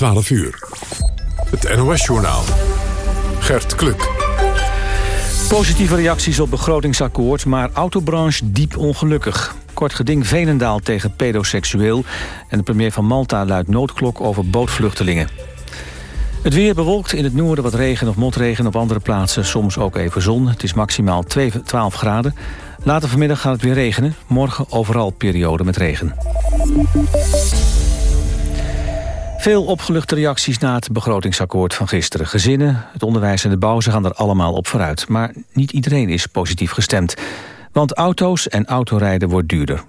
12 uur. Het NOS-journaal. Gert Kluk. Positieve reacties op begrotingsakkoord, maar autobranche diep ongelukkig. Kort geding Venendaal tegen pedoseksueel... en de premier van Malta luidt noodklok over bootvluchtelingen. Het weer bewolkt in het noorden wat regen of motregen op andere plaatsen. Soms ook even zon. Het is maximaal 12 graden. Later vanmiddag gaat het weer regenen. Morgen overal periode met regen. Veel opgeluchte reacties na het begrotingsakkoord van gisteren. Gezinnen, het onderwijs en de bouw, ze gaan er allemaal op vooruit. Maar niet iedereen is positief gestemd. Want auto's en autorijden wordt duurder.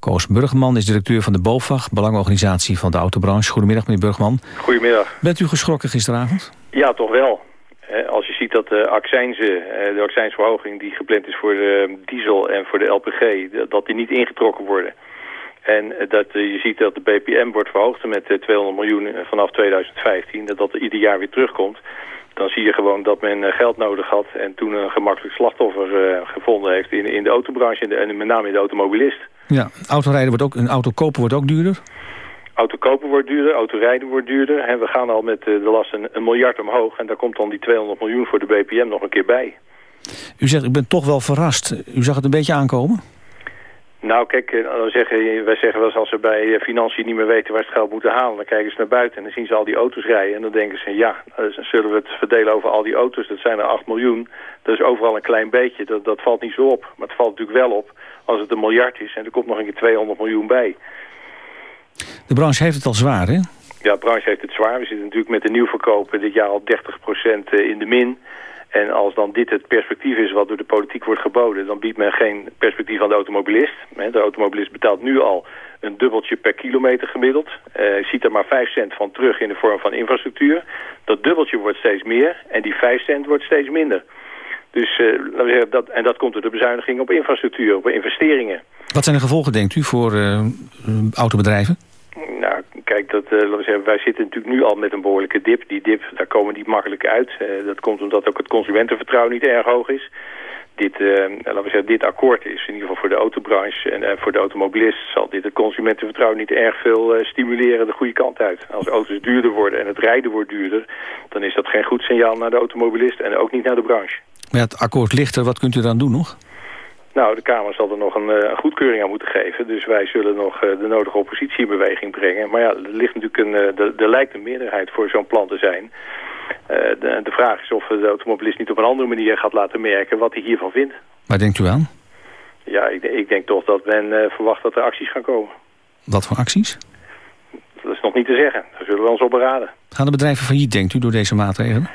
Koos Burgman is directeur van de BOVAG, belangorganisatie van de autobranche. Goedemiddag, meneer Burgman. Goedemiddag. Bent u geschrokken gisteravond? Ja, toch wel. Als je ziet dat de accijnzen, de accijnsverhoging die gepland is voor de diesel en voor de LPG, dat die niet ingetrokken worden. En dat je ziet dat de BPM wordt verhoogd met 200 miljoen vanaf 2015, dat dat ieder jaar weer terugkomt. Dan zie je gewoon dat men geld nodig had en toen een gemakkelijk slachtoffer gevonden heeft in, in de autobranche en met name in de automobilist. Ja, autorijden wordt ook, een auto kopen wordt ook duurder? Auto kopen wordt duurder, autorijden wordt duurder. En we gaan al met de last een, een miljard omhoog. En daar komt dan die 200 miljoen voor de BPM nog een keer bij. U zegt, ik ben toch wel verrast. U zag het een beetje aankomen? Nou, kijk, dan zeggen, wij zeggen wel eens als ze bij financiën niet meer weten waar ze het geld moeten halen, dan kijken ze naar buiten en dan zien ze al die auto's rijden. En dan denken ze, ja, dan zullen we het verdelen over al die auto's, dat zijn er 8 miljoen. Dat is overal een klein beetje, dat, dat valt niet zo op. Maar het valt natuurlijk wel op als het een miljard is en er komt nog een keer 200 miljoen bij. De branche heeft het al zwaar, hè? Ja, de branche heeft het zwaar. We zitten natuurlijk met de nieuwverkopen dit jaar al 30% in de min. En als dan dit het perspectief is wat door de politiek wordt geboden... dan biedt men geen perspectief aan de automobilist. De automobilist betaalt nu al een dubbeltje per kilometer gemiddeld. Uh, ziet er maar 5 cent van terug in de vorm van infrastructuur. Dat dubbeltje wordt steeds meer en die 5 cent wordt steeds minder. Dus, laten we dat, en dat komt door de bezuiniging op infrastructuur, op investeringen. Wat zijn de gevolgen, denkt u, voor uh, autobedrijven? Nou, kijk, dat, uh, zeggen, wij zitten natuurlijk nu al met een behoorlijke dip. Die dip, daar komen we niet makkelijk uit. Uh, dat komt omdat ook het consumentenvertrouwen niet erg hoog is. Dit, uh, laten we zeggen, dit akkoord is in ieder geval voor de autobranche en voor de automobilist... zal dit het consumentenvertrouwen niet erg veel stimuleren de goede kant uit. Als auto's duurder worden en het rijden wordt duurder... dan is dat geen goed signaal naar de automobilist en ook niet naar de branche. Maar het akkoord ligt er, wat kunt u dan doen nog? Nou, de Kamer zal er nog een, een, goedkeuring aan moeten geven. Dus wij zullen nog uh, de nodige oppositie in beweging brengen. Maar ja, er, ligt natuurlijk een, uh, er lijkt een meerderheid voor zo'n plan te zijn. Uh, de, de, vraag is of de automobilist niet op een andere manier gaat laten merken wat hij hiervan vindt. Waar denkt u aan? Ja, ik, ik denk toch dat men verwacht dat er acties gaan komen. Wat voor acties? Dat is nog niet te zeggen. Daar zullen we ons op beraden. Gaan de bedrijven failliet, denkt u, door deze maatregelen?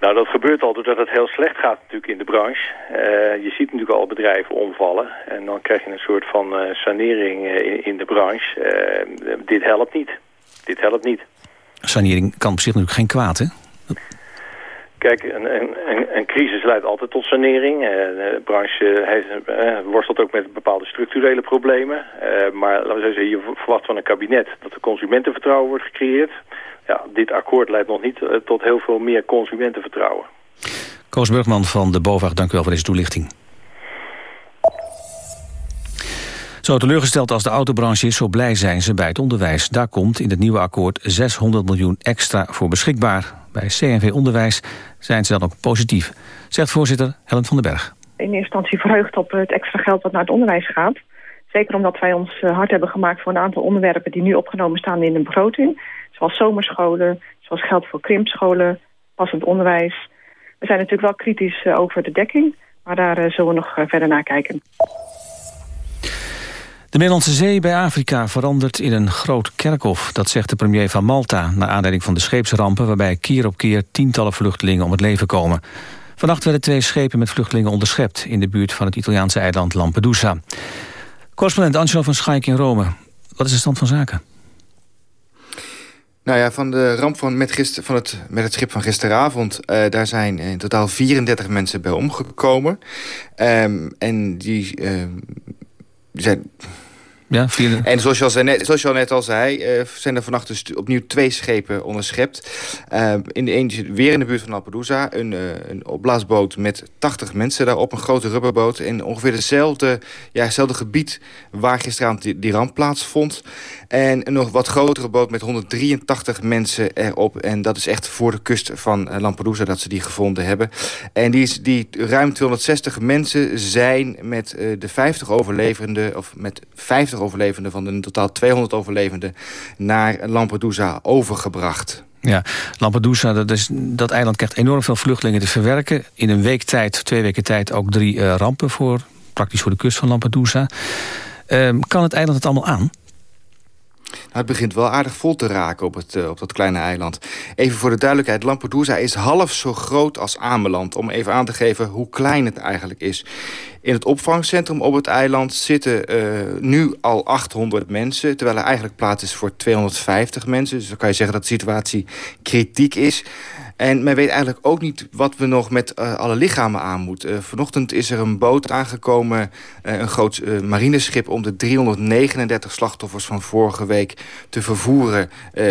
Nou, dat gebeurt al doordat het heel slecht gaat natuurlijk in de branche. Uh, je ziet natuurlijk al bedrijven omvallen. En dan krijg je een soort van uh, sanering uh, in, in, de branche. dit helpt niet. Dit helpt niet. Sanering kan op zich natuurlijk geen kwaad, hè? Kijk, een, een, een crisis leidt altijd tot sanering. de branche heeft, worstelt ook met bepaalde structurele problemen. maar laten we zeggen, je verwacht van een kabinet dat er consumentenvertrouwen wordt gecreëerd ja, dit akkoord leidt nog niet uh, tot heel veel meer consumentenvertrouwen. Koos Burgman van de BOVAG, dank u wel voor deze toelichting. Zo teleurgesteld als de autobranche is, zo blij zijn ze bij het onderwijs. Daar komt in het nieuwe akkoord 600 miljoen extra voor beschikbaar. Bij CNV Onderwijs zijn ze dan ook positief, zegt voorzitter Helen van den Berg. In eerste instantie verheugd op het extra geld wat naar het onderwijs gaat. Zeker omdat wij ons hard hebben gemaakt voor een aantal onderwerpen die nu opgenomen staan in de begroting. Zoals zomerscholen, zoals geld voor krimpscholen, passend onderwijs. We zijn natuurlijk wel kritisch over de dekking, maar daar zullen we nog verder naar kijken. De Middellandse Zee bij Afrika verandert in een groot kerkhof. Dat zegt de premier van Malta, naar aanleiding van de scheepsrampen... waarbij keer op keer tientallen vluchtelingen om het leven komen. Vannacht werden twee schepen met vluchtelingen onderschept... in de buurt van het Italiaanse eiland Lampedusa. Correspondent Angelo van Schaik in Rome. Wat is de stand van zaken? Nou ja, van de ramp van, met, gister, van het, met het schip van gisteravond... Uh, daar zijn in totaal 34 mensen bij omgekomen. Um, en die, uh, die zijn... Ja, En zoals je, al, net, zoals je al net al zei, uh, zijn er vannacht dus opnieuw twee schepen onderschept. Uh, in de eentje weer in de buurt van Lampedusa. Een, uh, een opblaasboot met 80 mensen daarop, een grote rubberboot. In ongeveer dezelfde, ja, hetzelfde gebied waar gisteravond die, die ramp plaatsvond. En een nog wat grotere boot met 183 mensen erop. En dat is echt voor de kust van Lampedusa dat ze die gevonden hebben. En die, die ruim 260 mensen zijn met de 50 overlevenden... of met 50 overlevenden van de totaal 200 overlevenden... naar Lampedusa overgebracht. Ja, Lampedusa, dat, is, dat eiland krijgt enorm veel vluchtelingen te verwerken. In een week tijd, twee weken tijd, ook drie uh, rampen voor, praktisch voor de kust van Lampedusa. Uh, kan het eiland het allemaal aan? Nou, het begint wel aardig vol te raken op, het, uh, op dat kleine eiland. Even voor de duidelijkheid, Lampedusa is half zo groot als Ameland... om even aan te geven hoe klein het eigenlijk is. In het opvangcentrum op het eiland zitten uh, nu al 800 mensen... terwijl er eigenlijk plaats is voor 250 mensen. Dus dan kan je zeggen dat de situatie kritiek is... En men weet eigenlijk ook niet wat we nog met uh, alle lichamen aan moeten. Uh, vanochtend is er een boot aangekomen, uh, een groot marineschip... om de 339 slachtoffers van vorige week te vervoeren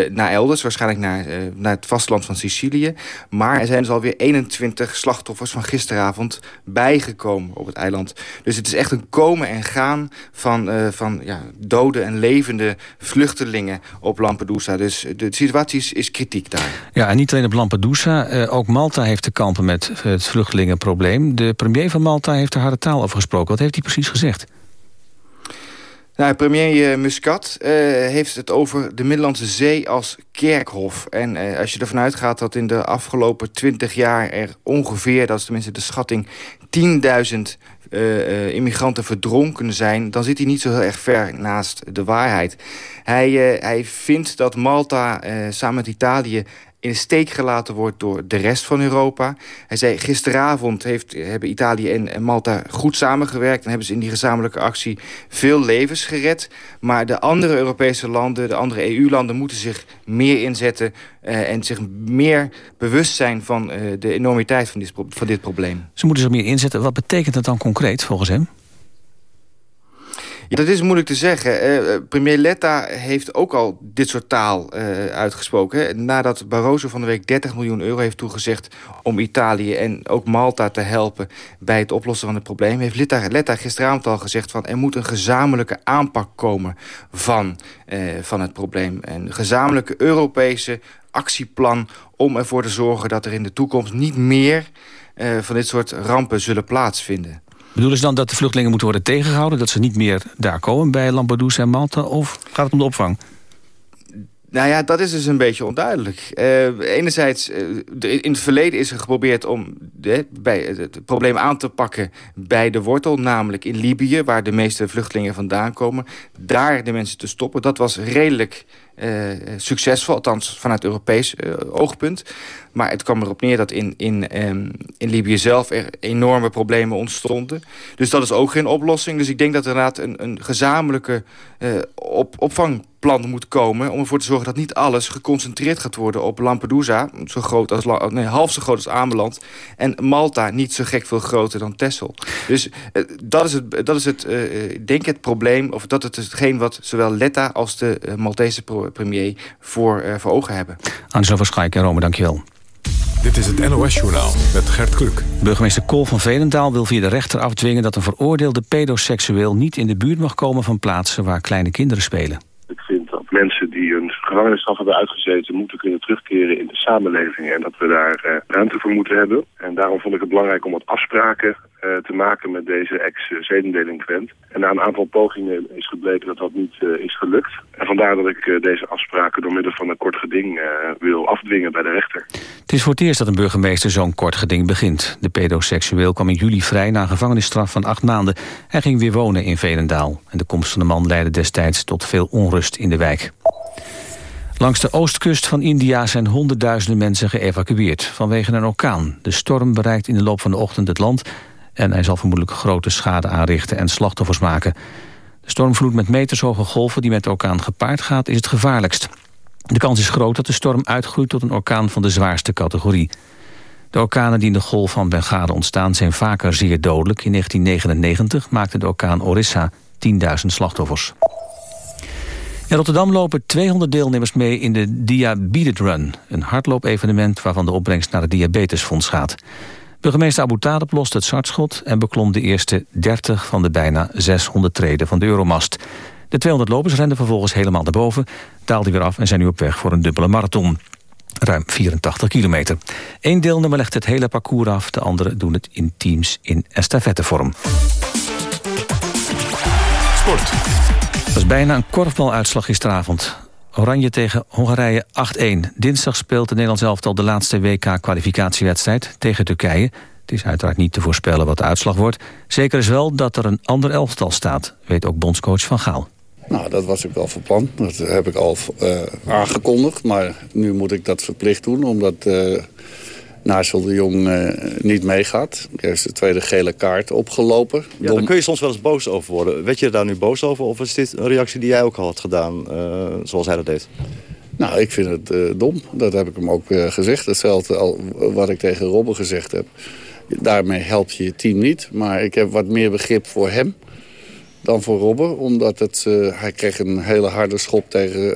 naar elders. Waarschijnlijk naar, naar het vasteland van Sicilië. Maar er zijn dus alweer 21 slachtoffers van gisteravond bijgekomen op het eiland. Dus het is echt een komen en gaan van, van ja, dode en levende vluchtelingen op Lampedusa. Dus de situatie is, is kritiek daar. Ja, en niet alleen op Lampedusa uh, ook Malta heeft te kampen met het vluchtelingenprobleem. De premier van Malta heeft er harde taal over gesproken. Wat heeft hij precies gezegd? Nou, premier Muscat uh, heeft het over de Middellandse Zee als kerkhof. En als je ervan uitgaat dat in de afgelopen twintig jaar... er ongeveer, dat is tenminste de schatting, 10.000 uh, immigranten verdronken zijn... dan zit hij niet zo heel erg ver naast de waarheid. Hij, hij vindt dat Malta samen met Italië in de steek gelaten wordt door de rest van Europa. Hij zei, gisteravond heeft, hebben Italië en Malta goed samengewerkt... en hebben ze in die gezamenlijke actie veel levens gered. Maar de andere Europese landen, de andere EU-landen... moeten zich meer inzetten uh, en zich meer bewust zijn... van uh, de enormiteit van dit, van dit probleem. Ze moeten zich meer inzetten. Wat betekent dat dan concreet volgens hem? Dat is moeilijk te zeggen. Uh, premier Letta heeft ook al dit soort taal uh, uitgesproken. Nadat Barroso van de week 30 miljoen euro heeft toegezegd... om Italië en ook Malta te helpen bij het oplossen van het probleem... heeft Letta, gisteravond al gezegd van... er moet een gezamenlijke aanpak komen van, van het probleem. Een gezamenlijke Europese actieplan om ervoor te zorgen... dat er in de toekomst niet meer van dit soort rampen zullen plaatsvinden. Bedoelen ze dan dat de vluchtelingen moeten worden tegengehouden... dat ze niet meer daar komen bij Lampedusa en Malta? Of gaat het om de opvang? Nou ja, dat is dus een beetje onduidelijk. Uh, enerzijds, uh, in het verleden is er geprobeerd om de, bij het probleem aan te pakken bij de wortel. Namelijk in Libië, waar de meeste vluchtelingen vandaan komen. Daar de mensen te stoppen. Dat was redelijk uh, succesvol, althans vanuit Europees oogpunt. Maar het kwam erop neer dat in, in, um, in Libië zelf er enorme problemen ontstonden. Dus dat is ook geen oplossing. Dus ik denk dat er inderdaad een, een gezamenlijke op, opvang plan moet komen... om ervoor te zorgen dat niet alles geconcentreerd gaat worden op Lampedusa... Zo groot als, nee, half zo groot als Ameland... en Malta niet zo gek veel groter dan Texel. Dus dat is het, dat is het denk het probleem... of dat het is hetgeen wat zowel Letta als de uh, Premier voor, voor ogen hebben. Angelo Verschaik en Rome, dankjewel. Dit is het NOS-journaal met Gert Kluk. Burgemeester Kool van Velendaal wil via de rechter afdwingen... dat een veroordeelde pedoseksueel niet in de buurt mag komen van plaatsen... waar kleine kinderen spelen mensen die hun gevangenisstraf hebben uitgezeten... moeten kunnen terugkeren in de samenleving. En dat we daar uh, ruimte voor moeten hebben. En daarom vond ik het belangrijk om wat afspraken uh, te maken met deze ex-zedendelinquent. En na een aantal pogingen is gebleken dat dat niet uh, is gelukt. En vandaar dat ik deze afspraken door middel van een kort geding wil afdwingen bij de rechter. Het is voor het eerst dat een burgemeester zo'n kort geding begint. De pedoseksueel kwam in juli vrij na een gevangenisstraf van acht maanden. Hij ging weer wonen in Velendaal. En de komst van de man leidde destijds tot veel onrust in de wijk. Langs de oostkust van India zijn honderdduizenden mensen geëvacueerd vanwege een orkaan. De storm bereikt in de loop van de ochtend het land en hij zal vermoedelijk grote schade aanrichten en slachtoffers maken. De stormvloed met metershoge golven die met de orkaan gepaard gaat is het gevaarlijkst. De kans is groot dat de storm uitgroeit tot een orkaan van de zwaarste categorie. De orkanen die in de golf van Bengalen ontstaan zijn vaker zeer dodelijk. In 1999 maakte de orkaan Orissa 10.000 slachtoffers. In Rotterdam lopen 200 deelnemers mee in de Diabetes Run. Een hardloopevenement waarvan de opbrengst naar het Diabetesfonds gaat. Burgemeester Abu Talib het startschot... en beklom de eerste 30 van de bijna 600 treden van de Euromast. De 200 lopers renden vervolgens helemaal naar boven... daalden weer af en zijn nu op weg voor een dubbele marathon. Ruim 84 kilometer. Eén deelnemer legt het hele parcours af... de anderen doen het in teams in estafettevorm. Sport. Is bijna een korfbaluitslag gisteravond. Oranje tegen Hongarije 8-1. Dinsdag speelt de Nederlands elftal de laatste WK-kwalificatiewedstrijd tegen Turkije. Het is uiteraard niet te voorspellen wat de uitslag wordt. Zeker is wel dat er een ander elftal staat, weet ook bondscoach Van Gaal. Nou, dat was ik wel van plan. Dat heb ik al uh, aangekondigd. Maar nu moet ik dat verplicht doen, omdat uh, Nigel de Jong uh, niet meegaat. Hij heeft de tweede gele kaart opgelopen. Ja, daar kun je soms wel eens boos over worden. Weet je daar nu boos over? Of is dit een reactie die jij ook al had gedaan, zoals hij dat deed? Nou, ik vind het dom. Dat heb ik hem ook gezegd. Hetzelfde al wat ik tegen Robben gezegd heb. Daarmee help je je team niet. Maar ik heb wat meer begrip voor hem dan voor Robben. Omdat het, uh, hij kreeg een hele harde schop tegen uh,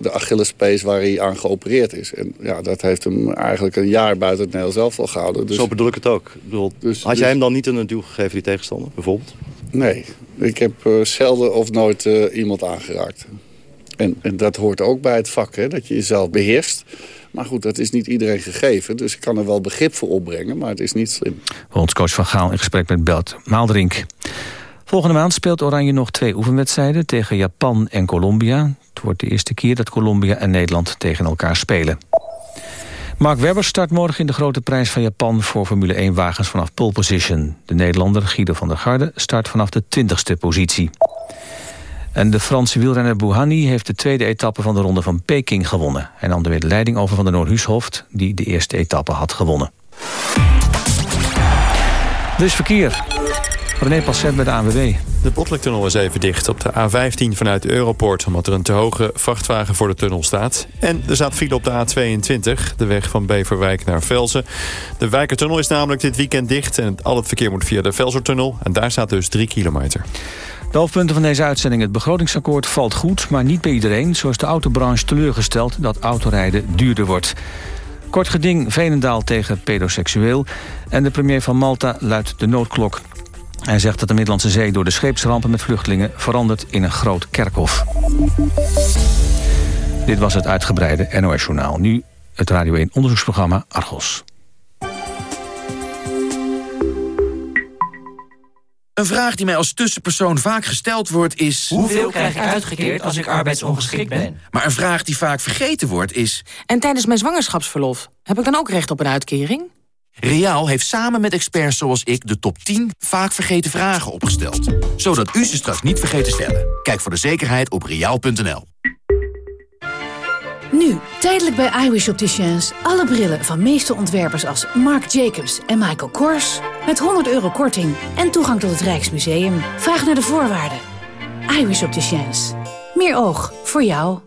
de Achillespees waar hij aan geopereerd is. En ja, dat heeft hem eigenlijk een jaar buiten het Nederlands elftal gehouden. Dus, Zo bedoel ik het ook. Ik bedoel, dus, had jij dus- hem dan niet een duw gegeven, die tegenstander, bijvoorbeeld? Nee, ik heb uh, zelden of nooit iemand aangeraakt. En, en, dat hoort ook bij het vak, hè, dat je jezelf beheerst. Maar goed, dat is niet iedereen gegeven. Dus ik kan er wel begrip voor opbrengen, maar het is niet slim. Bondscoach Van Gaal in gesprek met Belt Maaldrink. Volgende maand speelt Oranje nog twee oefenwedstrijden tegen Japan en Colombia. Het wordt de eerste keer dat Colombia en Nederland tegen elkaar spelen. Mark Webber start morgen in de grote prijs van Japan voor Formule 1-wagens vanaf pole position. De Nederlander Guido van der Garde start vanaf de 20ste positie. En de Franse wielrenner Bouhanni heeft de tweede etappe van de ronde van Peking gewonnen. Hij nam de weer de leiding over van de Noordhuushoofd, die de eerste etappe had gewonnen. Dus verkeer. René Passet bij de ANWB. De Botlektunnel is even dicht op de A15 vanuit Europort... omdat er een te hoge vrachtwagen voor de tunnel staat. En er staat file op de A22, de weg van Beverwijk naar Velzen. De Wijkertunnel is namelijk dit weekend dicht... en al het verkeer moet via de Velzertunnel. En daar staat dus 3 kilometer. De hoofdpunten van deze uitzending. Het begrotingsakkoord valt goed, maar niet bij iedereen. Zo is de autobranche teleurgesteld dat autorijden duurder wordt. Kort geding Veenendaal tegen pedoseksueel. En de premier van Malta luidt de noodklok. Hij zegt dat de Middellandse Zee door de scheepsrampen met vluchtelingen... verandert in een groot kerkhof. Dit was het uitgebreide NOS-journaal. Nu het Radio 1 onderzoeksprogramma Argos. Een vraag die mij als tussenpersoon vaak gesteld wordt is... Hoeveel krijg ik uitgekeerd als ik arbeidsongeschikt ben? Maar een vraag die vaak vergeten wordt is... En tijdens mijn zwangerschapsverlof, heb ik dan ook recht op een uitkering? Reaal heeft samen met experts zoals ik de top 10 vaak vergeten vragen opgesteld. Zodat u ze straks niet vergeet te stellen. Kijk voor de zekerheid op reaal.nl. Nu, tijdelijk bij iWish Opticians. Alle brillen van meeste ontwerpers als Marc Jacobs en Michael Kors. Met 100 euro korting en toegang tot het Rijksmuseum. Vraag naar de voorwaarden. iWish Opticians. Meer oog voor jou.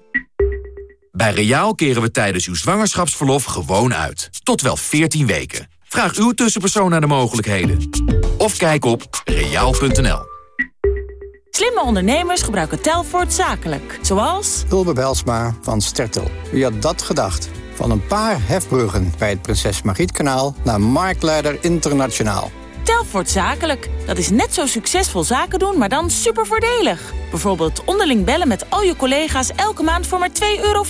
Bij Reaal keren we tijdens uw zwangerschapsverlof gewoon uit. Tot wel 14 weken. Vraag uw tussenpersoon naar de mogelijkheden. Of kijk op reaal.nl. Slimme ondernemers gebruiken Telfort zakelijk. Zoals... Ulbe Belsma van Stertel. Wie had dat gedacht? Van een paar hefbruggen bij het Prinses Margrietkanaal... naar Marktleider Internationaal. Telfort Zakelijk. Dat is net zo succesvol zaken doen, maar dan super voordelig. Bijvoorbeeld onderling bellen met al je collega's elke maand voor maar 2,50 euro.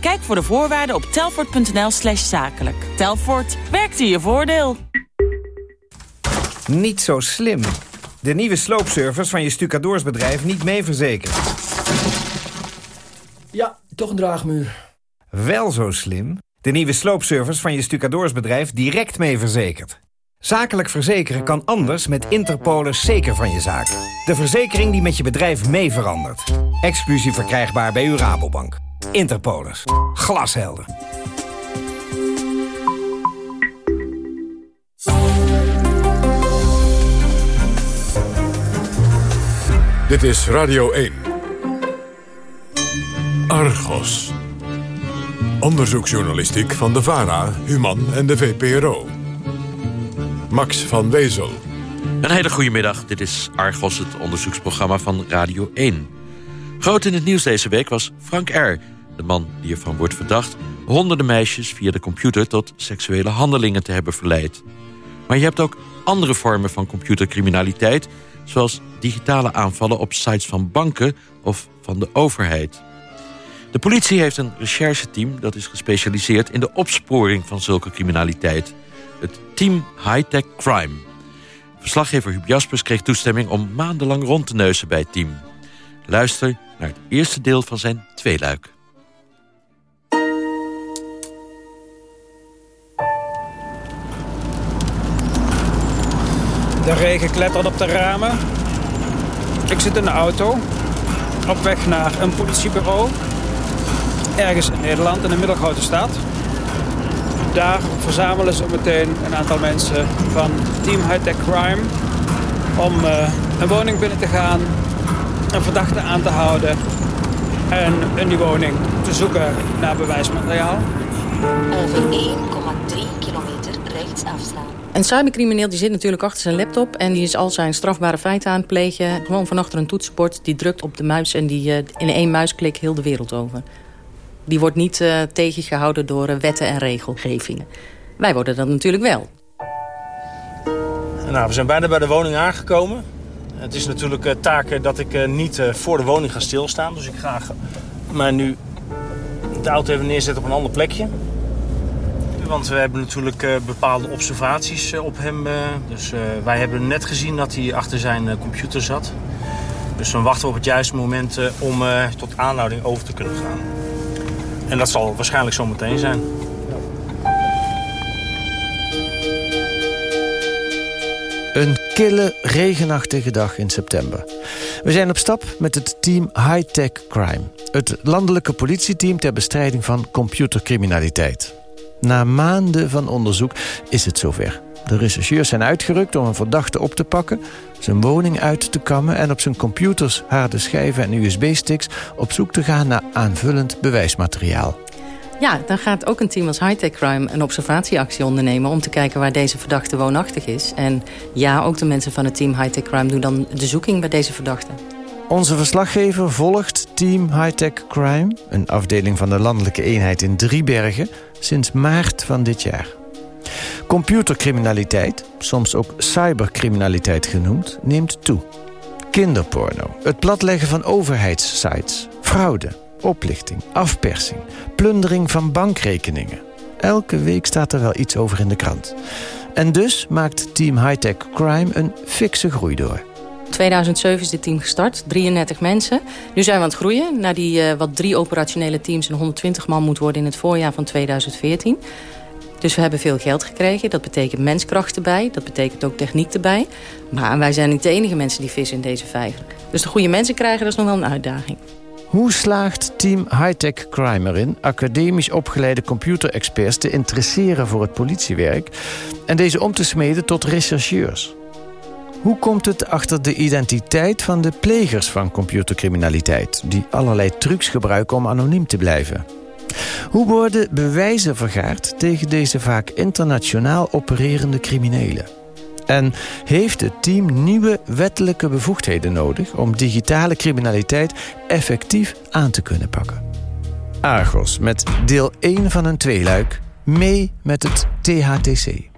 Kijk voor de voorwaarden op telfort.nl slash zakelijk. Telfort, werkt in je voordeel. Niet zo slim. De nieuwe sloopservice van je stucadoorsbedrijf niet mee verzekerd. Ja, toch een draagmuur. Wel zo slim. De nieuwe sloopservice van je stucadoorsbedrijf direct mee verzekerd. Zakelijk verzekeren kan anders met Interpolis zeker van je zaak. De verzekering die met je bedrijf mee verandert. Exclusief verkrijgbaar bij uw Rabobank. Interpolis. Glashelder. Dit is Radio 1. Argos. Onderzoeksjournalistiek van de VARA, Human en de VPRO. Max van Wezel. Een hele goede middag. Dit is Argos, het onderzoeksprogramma van Radio 1. Groot in het nieuws deze week was Frank R., de man die ervan wordt verdacht... honderden meisjes via de computer tot seksuele handelingen te hebben verleid. Maar je hebt ook andere vormen van computercriminaliteit... zoals digitale aanvallen op sites van banken of van de overheid. De politie heeft een rechercheteam dat is gespecialiseerd... in de opsporing van zulke criminaliteit. Het Team High-Tech Crime. Verslaggever Huub Jaspers kreeg toestemming om maandenlang rond te neuzen bij het team. Luister naar het eerste deel van zijn tweeluik. De regen klettert op de ramen. Ik zit in de auto. Op weg naar een politiebureau. Ergens in Nederland, in een middelgrote stad. Daar verzamelen ze meteen een aantal mensen van Team High Tech Crime... om uh, een woning binnen te gaan, een verdachte aan te houden... en in die woning te zoeken naar bewijsmateriaal. Over 1,3 kilometer rechts afslaan. Een cybercrimineel die zit natuurlijk achter zijn laptop... en die is al zijn strafbare feiten aan het plegen. Gewoon van achter een toetsenbord, die drukt op de muis... en die uh, in één muisklik heel de wereld over. Die wordt niet uh, tegengehouden door uh, wetten en regelgevingen. Wij worden dat natuurlijk wel. Nou, we zijn bijna bij de woning aangekomen. Het is natuurlijk uh, taak dat ik niet voor de woning ga stilstaan. Dus ik ga mij nu de auto even neerzetten op een ander plekje. Want we hebben natuurlijk bepaalde observaties op hem. dus wij hebben net gezien dat hij achter zijn computer zat. Dus dan wachten we op het juiste moment om tot aanhouding over te kunnen gaan. En dat zal waarschijnlijk zo meteen zijn. Een kille, regenachtige dag in september. We zijn op stap met het team High Tech Crime. Het landelijke politieteam ter bestrijding van computercriminaliteit. Na maanden van onderzoek is het zover. De rechercheurs zijn uitgerukt om een verdachte op te pakken... zijn woning uit te kammen en op zijn computers, harde schijven en USB-sticks... op zoek te gaan naar aanvullend bewijsmateriaal. Ja, dan gaat ook een team als Hightech Crime een observatieactie ondernemen... om te kijken waar deze verdachte woonachtig is. En ja, ook de mensen van het team Hightech Crime doen dan de zoeking bij deze verdachte. Onze verslaggever volgt Team Hightech Crime... een afdeling van de landelijke eenheid in Driebergen... sinds maart van dit jaar. Computercriminaliteit, soms ook cybercriminaliteit genoemd, neemt toe. Kinderporno, het platleggen van overheidssites, fraude, oplichting, afpersing, plundering van bankrekeningen. Elke week staat er wel iets over in de krant. En dus maakt Team Hightech Crime een fikse groei door. 2007 is dit team gestart, 33 mensen. Nu zijn we aan het groeien naar die uh, wat drie operationele teams... en 120 man moet worden in het voorjaar van 2014. Dus we hebben veel geld gekregen. Dat betekent menskracht erbij. Dat betekent ook techniek erbij. Maar wij zijn niet de enige mensen die vissen in deze vijver. Dus de goede mensen krijgen, dat is nog wel een uitdaging. Hoe slaagt Team Hightech Crime erin academisch opgeleide computerexperts te interesseren voor het politiewerk en deze om te smeden tot rechercheurs? Hoe komt het achter de identiteit van de plegers van computercriminaliteit, die allerlei trucs gebruiken om anoniem te blijven? Hoe worden bewijzen vergaard tegen deze vaak internationaal opererende criminelen? En heeft het team nieuwe wettelijke bevoegdheden nodig... om digitale criminaliteit effectief aan te kunnen pakken? Argos met deel 1 van een tweeluik... mee met het THTC.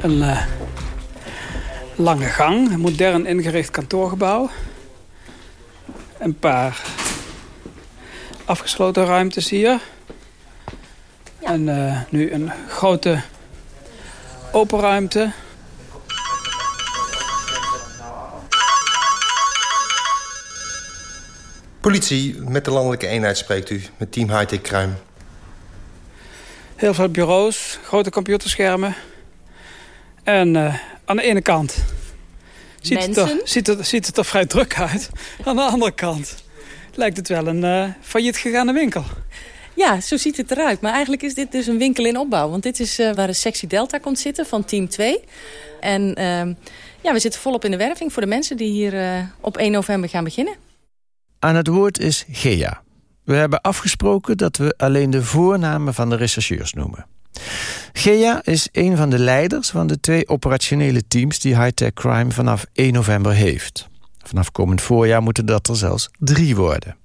Een uh, lange gang, een modern ingericht kantoorgebouw. Een paar afgesloten ruimtes hier. Ja. En uh, nu een grote open ruimte. Politie, met de landelijke eenheid spreekt u, met Team Hightech Crime. Heel veel bureaus, grote computerschermen. En uh, aan de ene kant ziet het, er, ziet, het, ziet het er vrij druk uit. Aan de andere kant lijkt het wel een uh, failliet gegaane winkel. Ja, zo ziet het eruit. Maar eigenlijk is dit dus een winkel in opbouw. Want dit is uh, waar de sectie Delta komt zitten van team 2. En uh, ja, we zitten volop in de werving voor de mensen die hier op 1 november gaan beginnen. Aan het woord is Gea. We hebben afgesproken dat we alleen de voornamen van de rechercheurs noemen. Gea is een van de leiders van de twee operationele teams... die Hightech Crime vanaf 1 november heeft. Vanaf komend voorjaar moeten dat er zelfs drie worden.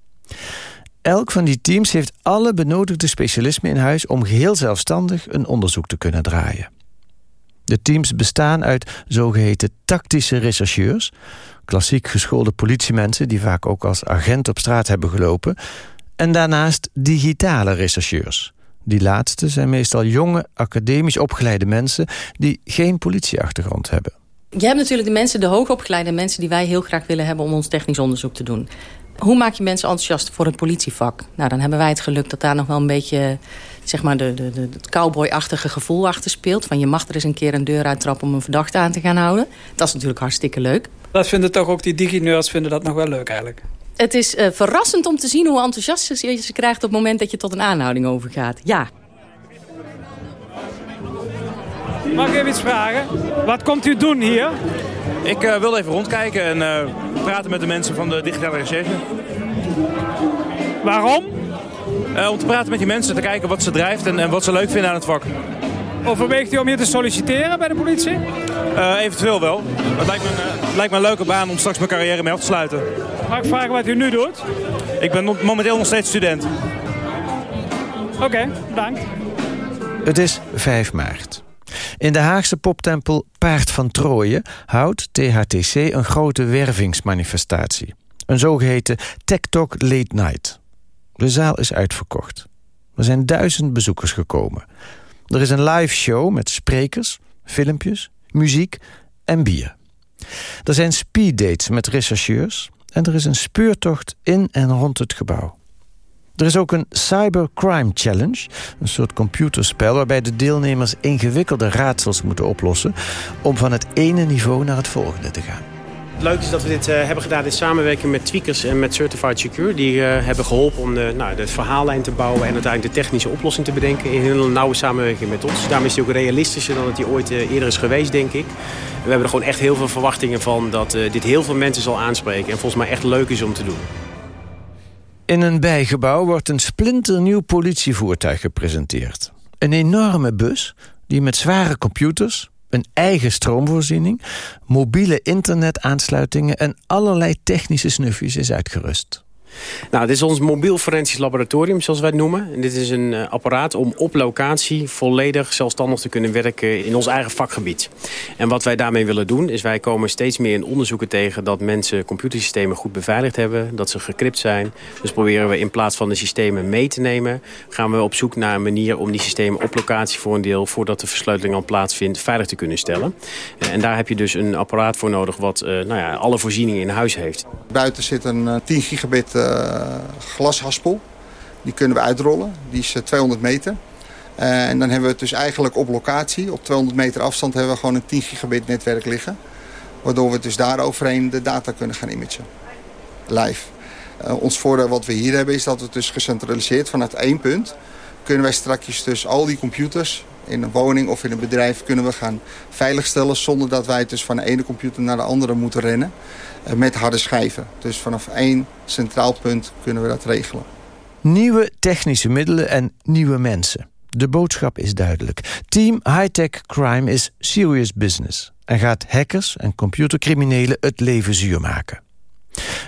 Elk van die teams heeft alle benodigde specialismen in huis... om geheel zelfstandig een onderzoek te kunnen draaien. De teams bestaan uit zogeheten tactische rechercheurs... klassiek geschoolde politiemensen... die vaak ook als agent op straat hebben gelopen... en daarnaast digitale rechercheurs. Die laatste zijn meestal jonge, academisch opgeleide mensen... die geen politieachtergrond hebben. Je hebt natuurlijk de mensen, de hoogopgeleide mensen... die wij heel graag willen hebben om ons technisch onderzoek te doen. Hoe maak je mensen enthousiast voor het politievak? Nou, dan hebben wij het geluk dat daar nog wel een beetje... zeg maar de, de, de, het cowboy-achtige gevoel achter speelt. Van je mag er eens een keer een deur uittrappen om een verdachte aan te gaan houden. Dat is natuurlijk hartstikke leuk. Dat vinden toch ook die digi-nerds vinden dat nog wel leuk eigenlijk. Het is uh, verrassend om te zien hoe enthousiast je ze krijgt... op het moment dat je tot een aanhouding overgaat. Ja. Mag ik even iets vragen? Wat komt u doen hier? Ik uh, wil even rondkijken en uh, praten met de mensen van de digitale recherche. Waarom? Uh, om te praten met die mensen, te kijken wat ze drijft en, en, wat ze leuk vinden aan het vak. Overweegt u om hier te solliciteren bij de politie? Eventueel wel. Het lijkt, me een, het lijkt me een leuke baan om straks mijn carrière mee af te sluiten. Mag ik vragen wat u nu doet? Ik ben momenteel nog steeds student. Oké, okay, bedankt. Het is 5 maart. In de Haagse poptempel Paard van Trooien houdt THTC een grote wervingsmanifestatie. Een zogeheten TikTok Late Night. De zaal is uitverkocht. Er zijn duizend bezoekers gekomen. Er is een live show met sprekers, filmpjes, muziek en bier. Er zijn speeddates met rechercheurs... en er is een speurtocht in en rond het gebouw. Er is ook een Cybercrime Challenge, een soort computerspel... waarbij de deelnemers ingewikkelde raadsels moeten oplossen... om van het ene niveau naar het volgende te gaan. Het is dat we dit uh, hebben gedaan in samenwerking met Tweakers en met Certified Secure. Die uh, hebben geholpen om de, nou, de verhaallijn te bouwen en uiteindelijk de technische oplossing te bedenken. In hele nauwe samenwerking met ons. Daarom is die ook realistischer dan dat die ooit uh, eerder is geweest, denk ik. We hebben er gewoon echt heel veel verwachtingen van dat dit heel veel mensen zal aanspreken. En volgens mij echt leuk is om te doen. In een bijgebouw wordt een splinternieuw politievoertuig gepresenteerd. Een enorme bus die met zware computers, een eigen stroomvoorziening... mobiele internetaansluitingen en allerlei technische snufjes is uitgerust. Nou, dit is ons mobiel forensisch laboratorium, zoals wij het noemen. En dit is een uh, apparaat om op locatie volledig zelfstandig te kunnen werken in ons eigen vakgebied. En wat wij daarmee willen doen, is wij komen steeds meer in onderzoeken tegen dat mensen computersystemen goed beveiligd hebben, dat ze gecrypt zijn. Dus proberen we in plaats van de systemen mee te nemen, gaan we op zoek naar een manier om die systemen op locatie voor een deel, voordat de versleuteling al plaatsvindt, veilig te kunnen stellen. En daar heb je dus een apparaat voor nodig wat uh, nou ja, alle voorzieningen in huis heeft. Buiten zit een uh, 10 gigabit glashaspel. Die kunnen we uitrollen. Die is 200 meter. Uh, en dan hebben we het dus eigenlijk op locatie. Op 200 meter afstand hebben we gewoon een 10 gigabit netwerk liggen. Waardoor we dus daar overheen de data kunnen gaan imagen. Live. Ons voordeel wat we hier hebben is dat we het dus gecentraliseerd vanuit één punt... kunnen wij straks dus al die computers in een woning of in een bedrijf kunnen we gaan veiligstellen... zonder dat wij dus van de ene computer naar de andere moeten rennen met harde schijven. Dus vanaf één centraal punt kunnen we dat regelen. Nieuwe technische middelen en nieuwe mensen. De boodschap is duidelijk. Team Hightech Crime is serious business... en gaat hackers en computercriminelen het leven zuur maken.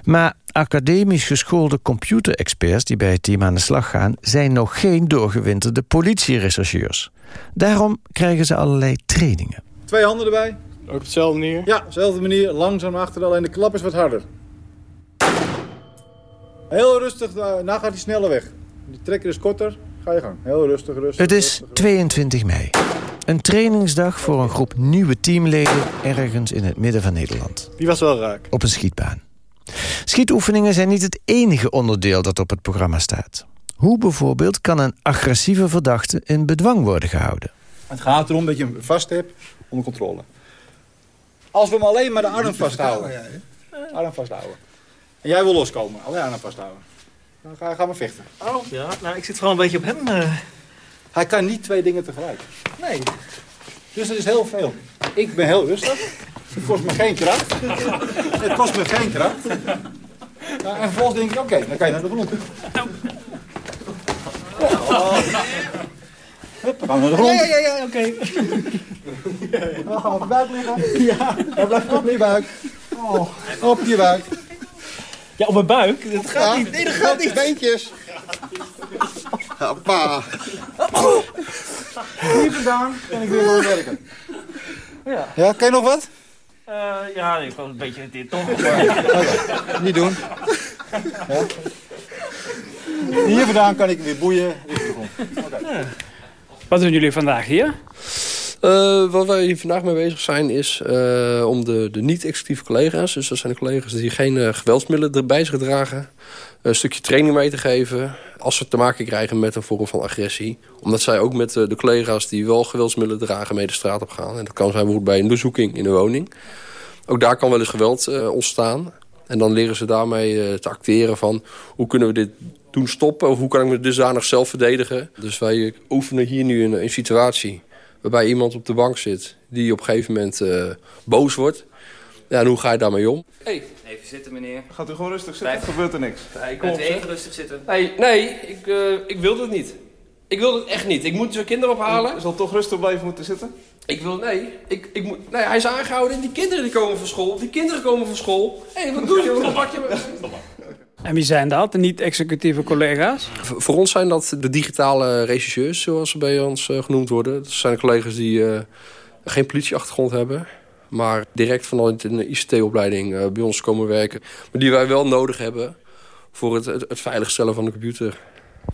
Maar academisch geschoolde computerexperts die bij het team aan de slag gaan... zijn nog geen doorgewinterde politierechercheurs. Daarom krijgen ze allerlei trainingen. Twee handen erbij. Ook op dezelfde manier? Ja, dezelfde manier. Langzaam achter, alleen de klap is wat harder. Heel rustig, daarna gaat hij sneller weg. Die trekker is korter, ga je gang. Heel rustig, rustig. Het is 22 mei. Een trainingsdag voor een groep nieuwe teamleden... ergens in het midden van Nederland. Die was wel raak. Op een schietbaan. Schietoefeningen zijn niet het enige onderdeel dat op het programma staat. Hoe bijvoorbeeld kan een agressieve verdachte in bedwang worden gehouden? Het gaat erom dat je hem vast hebt onder controle. Als we hem alleen maar de arm vasthouden. Arm vasthouden. En jij wil loskomen. Alleen arm vasthouden. Dan ga, ga maar vechten. Oh, ja. Nou, ik zit gewoon een beetje op hem. Uh... Hij kan niet twee dingen tegelijk. Nee. Dus dat is heel veel. Ik ben heel rustig. Het kost me geen kracht. Het kost me geen kracht. Ja, en vervolgens denk ik, oké, dan kan je naar de grond. Oh. Hup, dan gaan we naar de grond. Ja, ja, ja, oké. Dan gaan we op de buik liggen. Ja. En blijf op je buik. Oh, op je buik. Ja, op mijn buik? Dat gaat Ja. niet. Nee, dat gaat niet. Beentjes. Hoppa. Hier vandaan kan ik weer gaan werken. Ja. Ja, kan je nog wat? Eh, ja, ik was een beetje dit toch. Oké, niet doen. Ja. Hier vandaan kan ik weer boeien. Wat doen jullie vandaag hier? Eh, wat wij hier vandaag mee bezig zijn is eh, om de, de niet-executieve collega's... dus dat zijn de collega's die geen eh, geweldsmiddelen erbij zich dragen... een stukje training mee te geven als ze te maken krijgen met een vorm van agressie. Omdat zij ook met de collega's die wel geweldsmiddelen dragen mee de straat op gaan. En dat kan zijn bijvoorbeeld bij een bezoeking in een woning. Ook daar kan wel eens geweld eh, ontstaan. En dan leren ze daarmee eh, te acteren van hoe kunnen we dit doen stoppen... of hoe kan ik me dusdanig zelf verdedigen. Dus wij oefenen hier nu een, een situatie waarbij iemand op de bank zit... die op een gegeven moment eh, boos wordt. Ja, en hoe ga je daarmee om? Hey. Even zitten, meneer. Gaat u gewoon rustig zitten, er gebeurt er niks. Nee, kom op, Even rustig zitten. Nee, nee ik, eh, ik wil dat niet. Ik wil het echt niet. Ik moet zijn kinderen ophalen. U zal toch rustig blijven moeten zitten? Ik wil, nee. Ik, ik moet, nee, hij is aangehouden en die kinderen die komen van school. Die kinderen komen van school. Hé, hey, wat doe je? Wat pak je me? En wie zijn dat? De niet-executieve collega's? V- Voor ons zijn dat de digitale regisseurs, zoals ze bij ons eh, genoemd worden. Dat zijn collega's die eh, geen politieachtergrond hebben. Maar direct vanuit een ICT-opleiding eh, bij ons komen werken. Maar die wij wel nodig hebben voor het, het, het veiligstellen van de computer.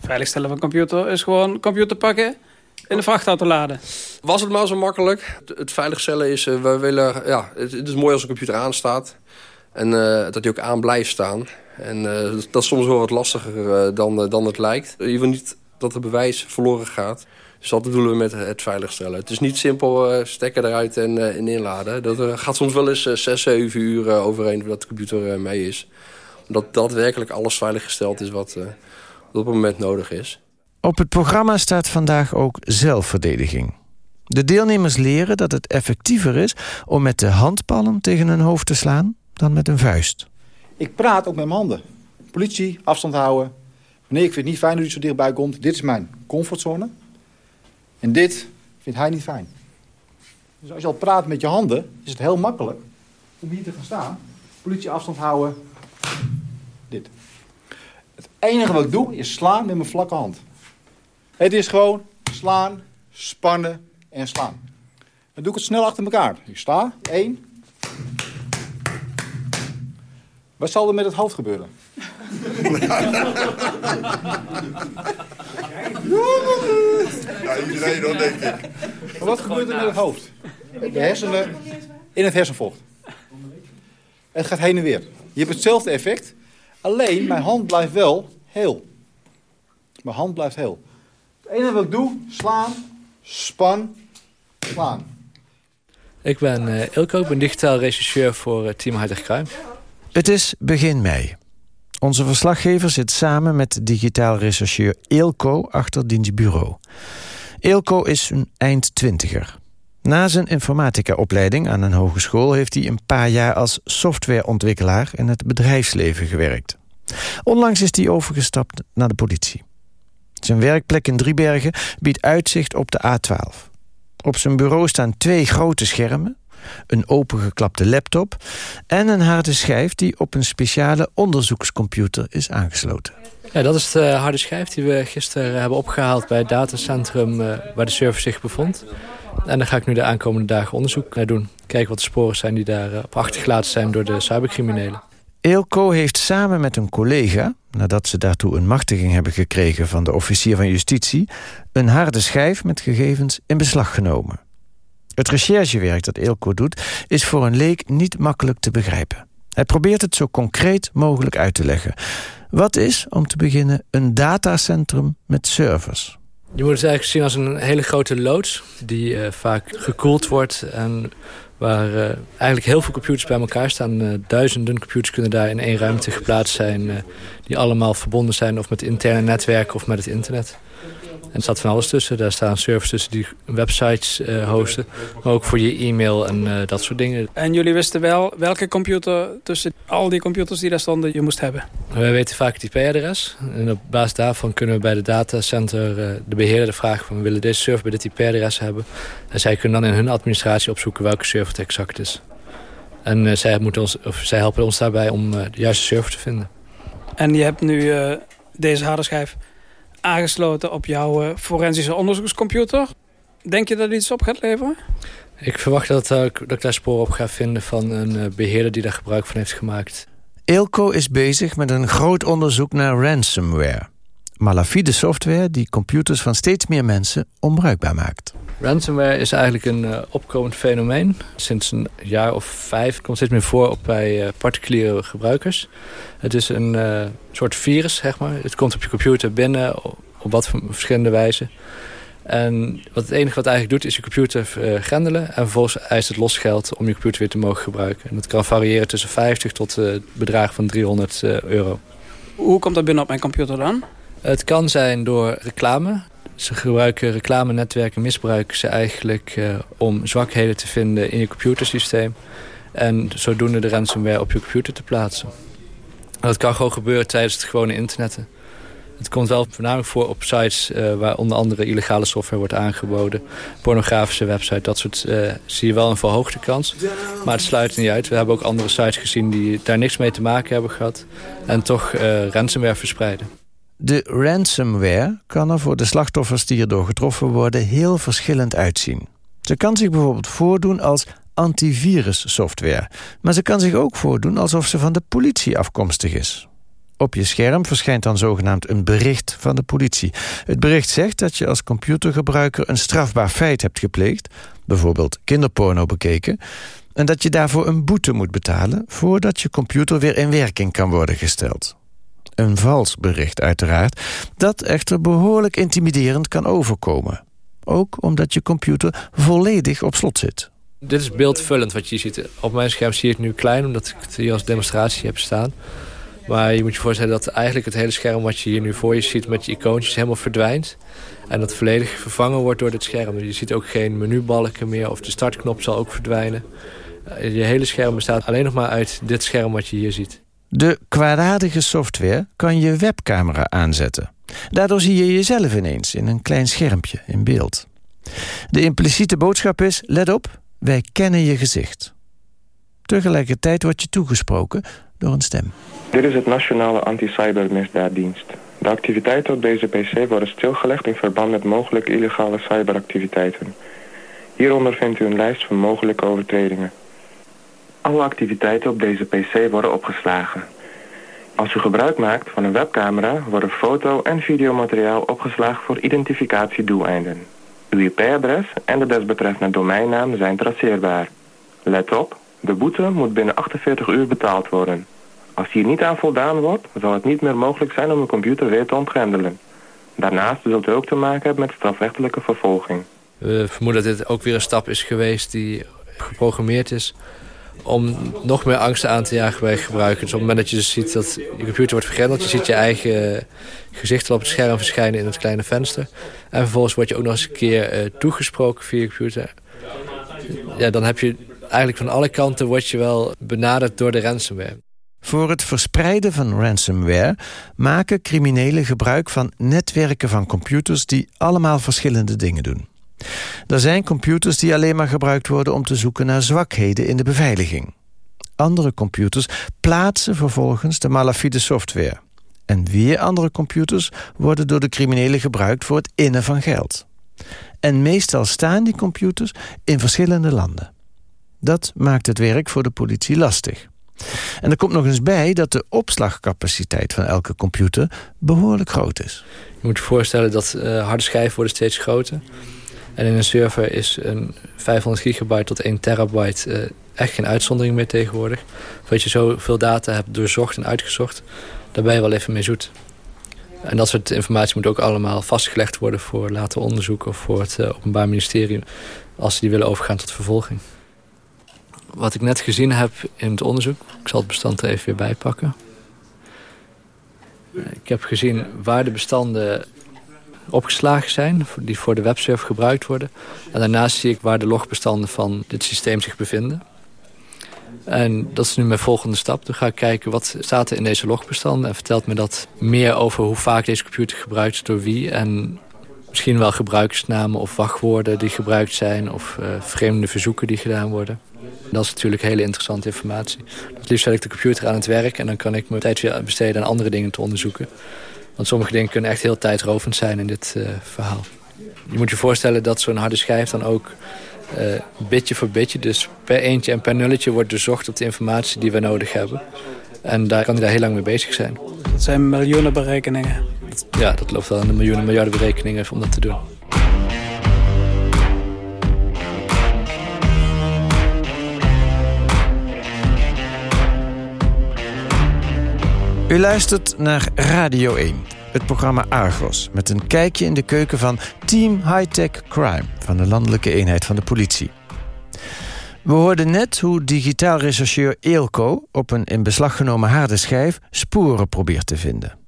Veiligstellen van computer is gewoon computer pakken in de vrachtauto laden. Was het maar zo makkelijk. Het- veiligstellen is, we willen, ja, het, het is mooi als een computer aanstaat. En dat die ook aan blijft staan. En eh, dat, is soms wel wat lastiger eh, dan, eh, dan het lijkt. Je wil niet dat het bewijs verloren gaat. Dus dat bedoelen we met het veiligstellen. Het is niet simpel eh, stekker eruit en, en inladen. Dat gaat soms wel eens eh, 6, 7 uur overheen voordat de computer mee is. Dat daadwerkelijk alles veiliggesteld is wat, wat op het moment nodig is. Op het programma staat vandaag ook zelfverdediging. De deelnemers leren dat het effectiever is om met de handpalm tegen hun hoofd te slaan dan met een vuist. Ik praat ook met mijn handen. Politie, afstand houden. Wanneer ik vind het niet fijn dat u zo dichtbij komt. Dit is mijn comfortzone. En dit vindt hij niet fijn. Dus als je al praat met je handen, is het heel makkelijk om hier te gaan staan. Politie, afstand houden. Dit. Het enige wat ik doe, is slaan met mijn vlakke hand. Het is gewoon slaan, spannen en slaan. Dan doe ik het snel achter elkaar. Ik sta, één. Wat zal er met het hoofd gebeuren? Ja, iedereen dan, denk ik. Maar wat gebeurt er met het hoofd? De hersenen in het hersenvocht. Het gaat heen en weer. Je hebt hetzelfde effect, alleen mijn hand blijft wel heel. Mijn hand blijft heel. Het enige wat ik doe, slaan, span, slaan. Ik ben eh Ilko, ik ben digitaal regisseur voor eh, Team Hightech Crime. Het is begin mei. Onze verslaggever zit samen met digitaal rechercheur Eelco achter diens bureau. Eelco is een eind twintiger. Na zijn informatica-opleiding aan een hogeschool... heeft hij een paar jaar als softwareontwikkelaar in het bedrijfsleven gewerkt. Onlangs is hij overgestapt naar de politie. Zijn werkplek in Driebergen biedt uitzicht op de A12. Op zijn bureau staan twee grote schermen, een opengeklapte laptop en een harde schijf die op een speciale onderzoekscomputer is aangesloten. Ja, dat is de harde schijf die we gisteren hebben opgehaald... bij het datacentrum eh, waar de server zich bevond. En daar ga ik nu de aankomende dagen onderzoek naar doen. Kijken wat de sporen zijn die daar eh, op achtergelaten zijn door de cybercriminelen. Eelco heeft samen met een collega, nadat ze daartoe een machtiging hebben gekregen van de officier van justitie, een harde schijf met gegevens in beslag genomen. Het recherchewerk dat Eelco doet is voor een leek niet makkelijk te begrijpen. Hij probeert het zo concreet mogelijk uit te leggen. Wat is, om te beginnen, een datacentrum met servers? Je moet het eigenlijk zien als een hele grote loods... die eh, vaak gekoeld wordt en waar eh, eigenlijk heel veel computers bij elkaar staan. Eh, duizenden computers kunnen daar in één ruimte geplaatst zijn... die allemaal verbonden zijn of met interne netwerken of met het internet. En er staat van alles tussen. Daar staan servers tussen die websites uh, hosten. Maar ook voor je e-mail en uh, dat soort dingen. En jullie wisten wel welke computer tussen al die computers die daar stonden je moest hebben? Wij weten vaak het IP-adres. En op basis daarvan kunnen we bij de datacenter uh, de beheerder vragen... van we willen deze server bij dit IP-adres hebben. En zij kunnen dan in hun administratie opzoeken welke server het exact is. En zij, moeten ons, of zij helpen ons daarbij om de juiste server te vinden. En je hebt nu deze harde schijf aangesloten op jouw uh, forensische onderzoekscomputer. Denk je dat het iets op gaat leveren? Ik verwacht dat, uh, dat ik daar sporen op ga vinden van een uh, beheerder die daar gebruik van heeft gemaakt. Eelco is bezig met een groot onderzoek naar ransomware. Malafide software die computers van steeds meer mensen onbruikbaar maakt. Ransomware is eigenlijk een uh, opkomend fenomeen. Sinds een jaar of vijf komt steeds meer voor op bij uh, particuliere gebruikers. Het is een uh, soort virus, zeg maar. Het komt op je computer binnen op, op wat voor verschillende wijzen. En wat het enige wat het eigenlijk doet is je computer grendelen... en vervolgens eist het losgeld om je computer weer te mogen gebruiken. En dat kan variëren tussen 50 tot het bedrag van 300 euro. Hoe komt dat binnen op mijn computer dan? Het kan zijn door reclame. Ze gebruiken reclamenetwerken, misbruiken ze eigenlijk uh, om zwakheden te vinden in je computersysteem. En zodoende de ransomware op je computer te plaatsen. En dat kan gewoon gebeuren tijdens het gewone internet. Het komt wel voornamelijk voor op sites uh, waar onder andere illegale software wordt aangeboden. Pornografische websites, dat soort uh, zie je wel een verhoogde kans. Maar het sluit niet uit. We hebben ook andere sites gezien die daar niks mee te maken hebben gehad. En toch ransomware verspreiden. De ransomware kan er voor de slachtoffers die erdoor getroffen worden heel verschillend uitzien. Ze kan zich bijvoorbeeld voordoen als antivirussoftware, maar ze kan zich ook voordoen alsof ze van de politie afkomstig is. Op je scherm verschijnt dan zogenaamd een bericht van de politie. Het bericht zegt dat je als computergebruiker een strafbaar feit hebt gepleegd, bijvoorbeeld kinderporno bekeken, en dat je daarvoor een boete moet betalen voordat je computer weer in werking kan worden gesteld. Een vals bericht uiteraard, dat echter behoorlijk intimiderend kan overkomen. Ook omdat je computer volledig op slot zit. Dit is beeldvullend wat je ziet. Op mijn scherm zie je het nu klein, omdat ik het hier als demonstratie heb staan. Maar je moet je voorstellen dat eigenlijk het hele scherm wat je hier nu voor je ziet... met je icoontjes helemaal verdwijnt. En dat volledig vervangen wordt door dit scherm. Je ziet ook geen menubalken meer of de startknop zal ook verdwijnen. Je hele scherm bestaat alleen nog maar uit dit scherm wat je hier ziet. De kwaadaardige software kan je webcamera aanzetten. Daardoor zie je jezelf ineens in een klein schermpje in beeld. De impliciete boodschap is, let op, wij kennen je gezicht. Tegelijkertijd wordt je toegesproken door een stem. Dit is het Nationale Anti-Cybermisdaaddienst. De activiteiten op deze pc worden stilgelegd in verband met mogelijke illegale cyberactiviteiten. Hieronder vindt u een lijst van mogelijke overtredingen. Alle activiteiten op deze pc worden opgeslagen. Als u gebruik maakt van een webcamera worden foto- en videomateriaal opgeslagen voor identificatiedoeleinden. Uw IP-adres en de desbetreffende domeinnaam zijn traceerbaar. Let op, de boete moet binnen 48 uur betaald worden. Als hier niet aan voldaan wordt, zal het niet meer mogelijk zijn om uw computer weer te ontgrendelen. Daarnaast zult u ook te maken hebben met strafrechtelijke vervolging. We vermoeden dat dit ook weer een stap is geweest die geprogrammeerd is om nog meer angsten aan te jagen bij gebruikers. Dus op het moment dat je dus ziet dat je computer wordt vergrendeld... je ziet je eigen gezicht al op het scherm verschijnen in het kleine venster. En vervolgens word je ook nog eens een keer uh, toegesproken via je computer. Ja, dan heb je eigenlijk van alle kanten word je wel benaderd door de ransomware. Voor het verspreiden van ransomware maken criminelen gebruik van netwerken van computers... die allemaal verschillende dingen doen. Er zijn computers die alleen maar gebruikt worden om te zoeken naar zwakheden in de beveiliging. Andere computers plaatsen vervolgens de malafide software. En weer andere computers worden door de criminelen gebruikt voor het innen van geld. En meestal staan die computers in verschillende landen. Dat maakt het werk voor de politie lastig. En er komt nog eens bij dat de opslagcapaciteit van elke computer behoorlijk groot is. Je moet je voorstellen dat uh, harde schijven worden steeds groter. En in een server is een 500 gigabyte tot 1 terabyte uh, echt geen uitzondering meer tegenwoordig. Dat je zoveel data hebt doorzocht en uitgezocht, daar ben je wel even mee zoet. En dat soort informatie moet ook allemaal vastgelegd worden voor later onderzoek of voor het uh, Openbaar Ministerie als ze die willen overgaan tot vervolging. Wat ik net gezien heb in het onderzoek, ik zal het bestand er even weer bijpakken. Ik heb gezien waar de bestanden opgeslagen zijn, die voor de websurf gebruikt worden. En daarnaast zie ik waar de logbestanden van dit systeem zich bevinden. En dat is nu mijn volgende stap. Dan ga ik kijken wat staat er in deze logbestanden... en vertelt me dat meer over hoe vaak deze computer gebruikt is door wie... en misschien wel gebruikersnamen of wachtwoorden die gebruikt zijn... of uh, vreemde verzoeken die gedaan worden. Dat is natuurlijk hele interessante informatie. Het liefst zet ik de computer aan het werk... en dan kan ik mijn tijd weer besteden aan andere dingen te onderzoeken. Want sommige dingen kunnen echt heel tijdrovend zijn in dit uh, verhaal. Je moet je voorstellen dat zo'n harde schijf dan ook uh, bitje voor bitje... dus per eentje en per nulletje wordt doorzocht op de informatie die we nodig hebben. En daar kan hij daar heel lang mee bezig zijn. Dat zijn miljoenen berekeningen. Ja, dat loopt wel aan de miljoenen, miljarden berekeningen om dat te doen. U luistert naar Radio 1, het programma Argos... met een kijkje in de keuken van Team High-Tech Crime... van de landelijke eenheid van de politie. We hoorden net hoe digitaal rechercheur Eelco... op een in beslag genomen harde schijf sporen probeert te vinden.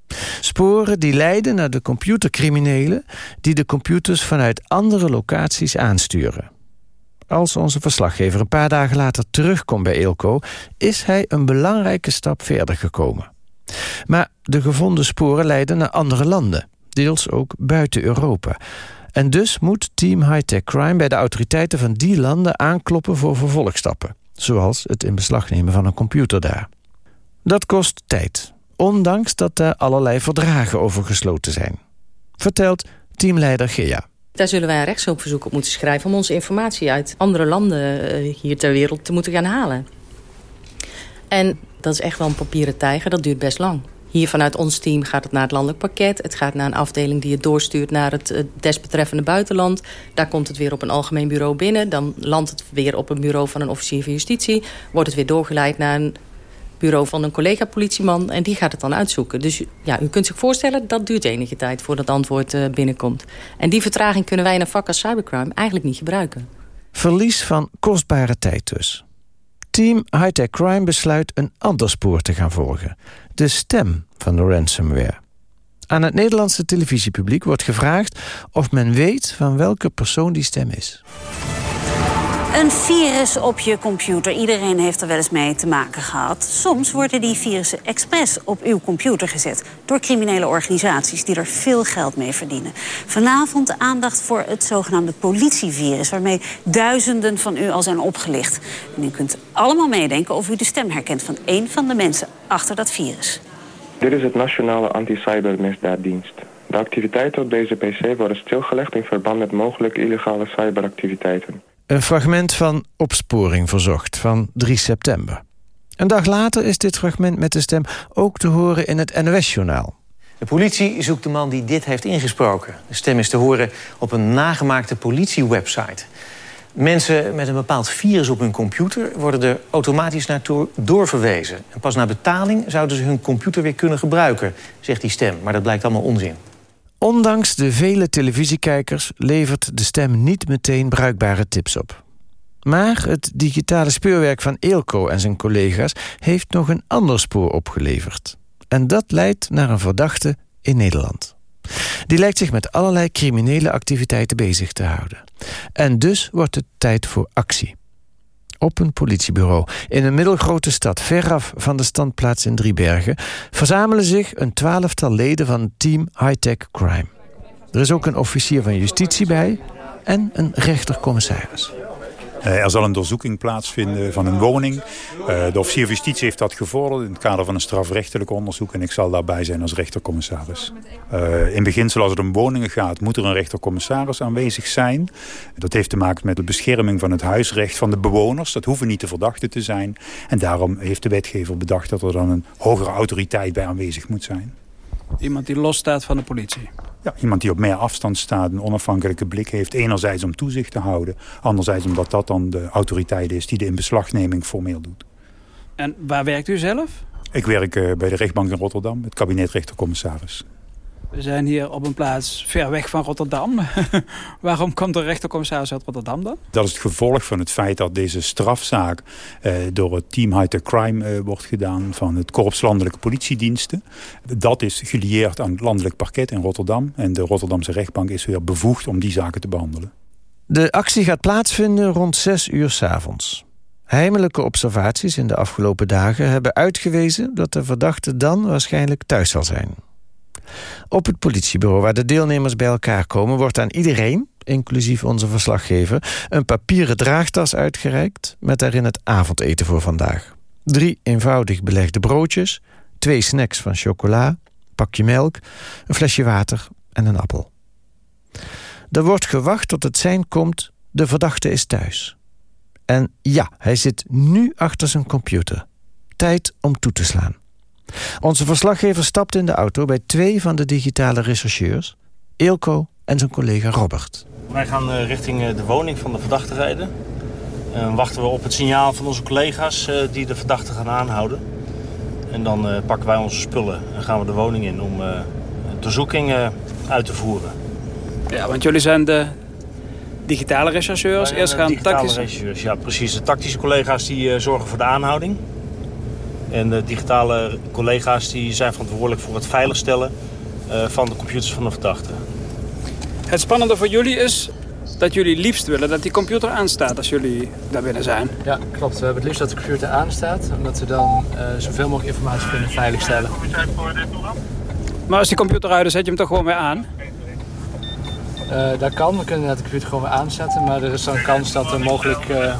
Sporen die leiden naar de computercriminelen... die de computers vanuit andere locaties aansturen. Als onze verslaggever een paar dagen later terugkomt bij Eelco... is hij een belangrijke stap verder gekomen. Maar de gevonden sporen leiden naar andere landen, deels ook buiten Europa. En dus moet Team High-Tech Crime bij de autoriteiten van die landen aankloppen voor vervolgstappen. Zoals het in beslag nemen van een computer daar. Dat kost tijd, ondanks dat er allerlei verdragen over gesloten zijn. Vertelt teamleider Gea. Daar zullen wij een rechtshulpverzoek op moeten schrijven... om onze informatie uit andere landen eh, hier ter wereld te moeten gaan halen. En dat is echt wel een papieren tijger, dat duurt best lang. Hier vanuit ons team gaat het naar het landelijk pakket. Het gaat naar een afdeling die het doorstuurt naar het desbetreffende buitenland. Daar komt het weer op een algemeen bureau binnen. Dan landt het weer op een bureau van een officier van justitie. Wordt het weer doorgeleid naar een bureau van een collega-politieman. En die gaat het dan uitzoeken. Dus ja, u kunt zich voorstellen, dat duurt enige tijd voordat het antwoord uh, binnenkomt. En die vertraging kunnen wij in een vak als cybercrime eigenlijk niet gebruiken. Verlies van kostbare tijd dus. Team Hightech Crime besluit een ander spoor te gaan volgen. De stem van de ransomware. Aan het Nederlandse televisiepubliek wordt gevraagd of men weet van welke persoon die stem is. Een virus op je computer. Iedereen heeft er wel eens mee te maken gehad. Soms worden die virussen expres op uw computer gezet... door criminele organisaties die er veel geld mee verdienen. Vanavond aandacht voor het zogenaamde politievirus... waarmee duizenden van u al zijn opgelicht. En u kunt allemaal meedenken of u de stem herkent... van één van de mensen achter dat virus. Dit is het Nationale Anti-Cybermisdaaddienst. De activiteiten op deze pc worden stilgelegd... in verband met mogelijke illegale cyberactiviteiten. Een fragment van Opsporing Verzocht van 3 september. Een dag later is dit fragment met de stem ook te horen in het NOS-journaal. De politie zoekt de man die dit heeft ingesproken. De stem is te horen op een nagemaakte politiewebsite. Mensen met een bepaald virus op hun computer... worden er automatisch naartoe doorverwezen. En pas na betaling zouden ze hun computer weer kunnen gebruiken... zegt die stem, maar dat blijkt allemaal onzin. Ondanks de vele televisiekijkers levert de stem niet meteen bruikbare tips op. Maar het digitale speurwerk van Eelco en zijn collega's... heeft nog een ander spoor opgeleverd. En dat leidt naar een verdachte in Nederland. Die lijkt zich met allerlei criminele activiteiten bezig te houden. En dus wordt het tijd voor actie op een politiebureau. In een middelgrote stad, veraf van de standplaats in Driebergen... verzamelen zich een twaalftal leden van team High-Tech Crime. Er is ook een officier van justitie bij en een rechtercommissaris. Eh, er zal een doorzoeking plaatsvinden van een woning. Eh, de officier van justitie heeft dat gevorderd in het kader van een strafrechtelijk onderzoek. En ik zal daarbij zijn als rechtercommissaris. Uh, in beginsel als het om woningen gaat moet er een rechtercommissaris aanwezig zijn. Dat heeft te maken met de bescherming van het huisrecht van de bewoners. Dat hoeven niet de verdachten te zijn. En daarom heeft de wetgever bedacht dat er dan een hogere autoriteit bij aanwezig moet zijn. Iemand die losstaat van de politie? Ja, iemand die op meer afstand staat, een onafhankelijke blik heeft. Enerzijds om toezicht te houden. Anderzijds omdat dat dan de autoriteit is die de inbeslagneming formeel doet. En waar werkt u zelf? Ik werk uh, bij de rechtbank in Rotterdam, het kabinet rechtercommissaris. We zijn hier op een plaats ver weg van Rotterdam. Waarom komt de rechtercommissaris uit Rotterdam dan? Dat is het gevolg van het feit dat deze strafzaak eh, door het team High Tech Crime eh, wordt gedaan van het Korps Landelijke Politiediensten. Dat is gelieerd aan het landelijk parket in Rotterdam. En de Rotterdamse rechtbank is weer bevoegd om die zaken te behandelen. De actie gaat plaatsvinden rond 6 uur s avonds. Heimelijke observaties in de afgelopen dagen hebben uitgewezen dat de verdachte dan waarschijnlijk thuis zal zijn. Op het politiebureau waar de deelnemers bij elkaar komen... wordt aan iedereen, inclusief onze verslaggever... een papieren draagtas uitgereikt met daarin het avondeten voor vandaag. Drie eenvoudig belegde broodjes, twee snacks van chocola... pakje melk, een flesje water en een appel. Er wordt gewacht tot het zijn komt... de verdachte is thuis. En ja, hij zit nu achter zijn computer. Tijd om toe te slaan. Onze verslaggever stapt in de auto bij twee van de digitale rechercheurs... Eelco en zijn collega Robert. Wij gaan eh, richting eh, de woning van de verdachte rijden. Dan wachten we op het signaal van onze collega's eh, die de verdachte gaan aanhouden. En dan pakken wij onze spullen en gaan we de woning in om de zoeking uit te voeren. Ja, want jullie zijn de digitale rechercheurs. Eerst gaan digitale tactische... rechercheurs, ja precies. De tactische collega's die zorgen voor de aanhouding. En de digitale collega's die zijn verantwoordelijk voor het veiligstellen uh, van de computers van de verdachte. Het spannende voor jullie is dat jullie liefst willen dat die computer aanstaat als jullie daar binnen zijn. Ja, klopt. We hebben het liefst dat de computer aanstaat, omdat we dan uh, zoveel mogelijk informatie kunnen veiligstellen. Maar als die computer uit is, zet je hem toch gewoon weer aan? Uh, dat kan, we kunnen de computer gewoon weer aanzetten, maar er is dan kans dat er mogelijk uh,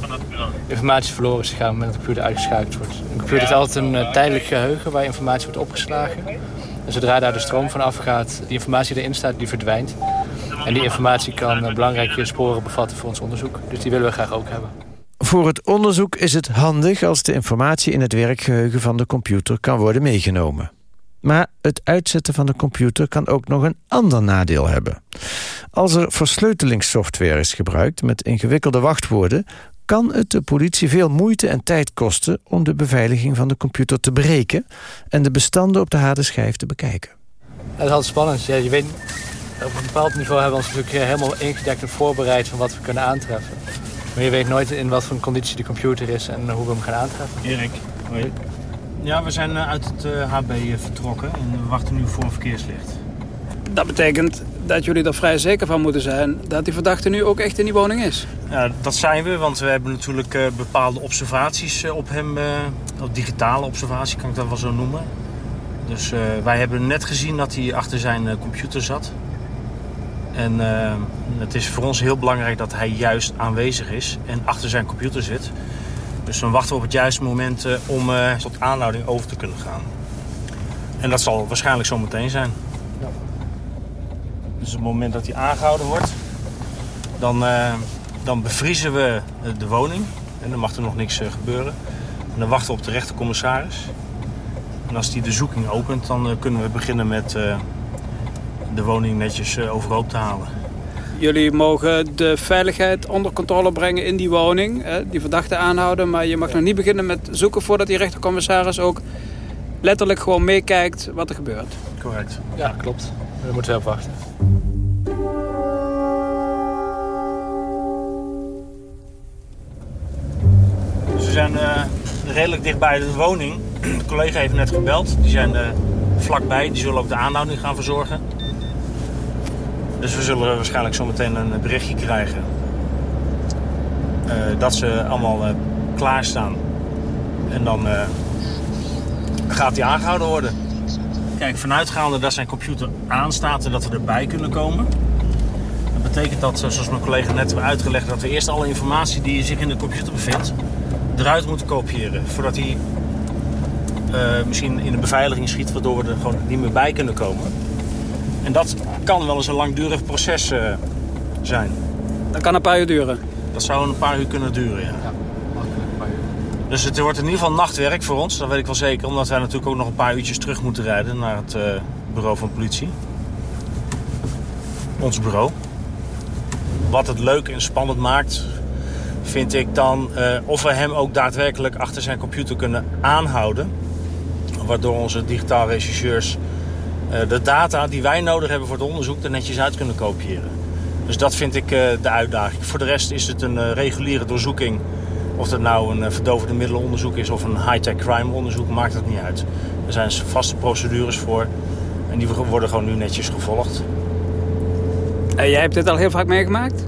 informatie verloren is gegaan met de computer uitgeschakeld wordt. Een computer heeft altijd een uh, tijdelijk geheugen waar informatie wordt opgeslagen. En zodra daar de stroom van afgaat, die informatie erin staat, die verdwijnt. En die informatie kan belangrijke sporen bevatten voor ons onderzoek. Dus die willen we graag ook hebben. Voor het onderzoek is het handig als de informatie in het werkgeheugen van de computer kan worden meegenomen. Maar het uitzetten van de computer kan ook nog een ander nadeel hebben. Als er versleutelingssoftware is gebruikt met ingewikkelde wachtwoorden... kan het de politie veel moeite en tijd kosten om de beveiliging van de computer te breken... en de bestanden op de harde schijf te bekijken. Dat is altijd spannend. Ja, je weet, op een bepaald niveau hebben we ons natuurlijk helemaal ingedekt en voorbereid... van wat we kunnen aantreffen. Maar je weet nooit in wat voor conditie de computer is en hoe we hem gaan aantreffen. Erik, hoi. Ja, we zijn uit het HB vertrokken en we wachten nu voor een verkeerslicht. Dat betekent dat jullie er vrij zeker van moeten zijn dat die verdachte nu ook echt in die woning is. Ja, dat zijn we, want we hebben natuurlijk bepaalde observaties op hem. Uh, digitale observatie kan ik dat wel zo noemen. Dus wij hebben net gezien dat hij achter zijn computer zat. En het is voor ons heel belangrijk dat hij juist aanwezig is en achter zijn computer zit. Dus dan wachten we op het juiste moment om tot aanhouding over te kunnen gaan. En dat zal waarschijnlijk zo meteen zijn. Dus op het moment dat hij aangehouden wordt, dan, uh, dan bevriezen we de woning. En dan mag er nog niks gebeuren. En dan wachten we op de rechtercommissaris. En als die de zoeking opent, dan kunnen we beginnen met de woning netjes overhoop te halen. Jullie mogen de veiligheid onder controle brengen in die woning. Hè, die verdachte aanhouden. Maar je mag nog niet beginnen met zoeken voordat die rechtercommissaris ook letterlijk gewoon meekijkt wat er gebeurt. Correct. Ja, klopt. Daar moeten we op wachten. Dus we zijn uh, redelijk dichtbij de woning. De collega heeft net gebeld. Die zijn uh, vlakbij. Die zullen ook de aanhouding gaan verzorgen. Dus we zullen waarschijnlijk zo meteen een berichtje krijgen. Uh, dat ze allemaal klaarstaan. En dan gaat hij aangehouden worden. Kijk, vanuitgaande dat zijn computer aanstaat en dat we erbij kunnen komen. Dat betekent dat, zoals mijn collega net heeft uitgelegd, dat we eerst alle informatie die zich in de computer bevindt, eruit moeten kopiëren. Voordat hij misschien in de beveiliging schiet, waardoor we er gewoon niet meer bij kunnen komen. En dat kan wel eens een langdurig proces uh, zijn. Dat kan een paar uur duren? Dat zou een paar uur kunnen duren, ja. ja. Dus het wordt in ieder geval nachtwerk voor ons, dat weet ik wel zeker. Omdat wij natuurlijk ook nog een paar uurtjes terug moeten rijden naar het uh, bureau van politie. Ons bureau. Wat het leuk en spannend maakt, vind ik dan uh, of we hem ook daadwerkelijk achter zijn computer kunnen aanhouden. Waardoor onze digitale rechercheurs uh, eh, de data die wij nodig hebben voor het onderzoek er netjes uit kunnen kopiëren. Dus dat vind ik eh, de uitdaging. Voor de rest is het een eh, reguliere doorzoeking. Of het nou een verdovende middelenonderzoek is of een high-tech crime onderzoek, maakt het niet uit. Er zijn vaste procedures voor en die worden gewoon nu netjes gevolgd. En jij hebt dit al heel vaak meegemaakt?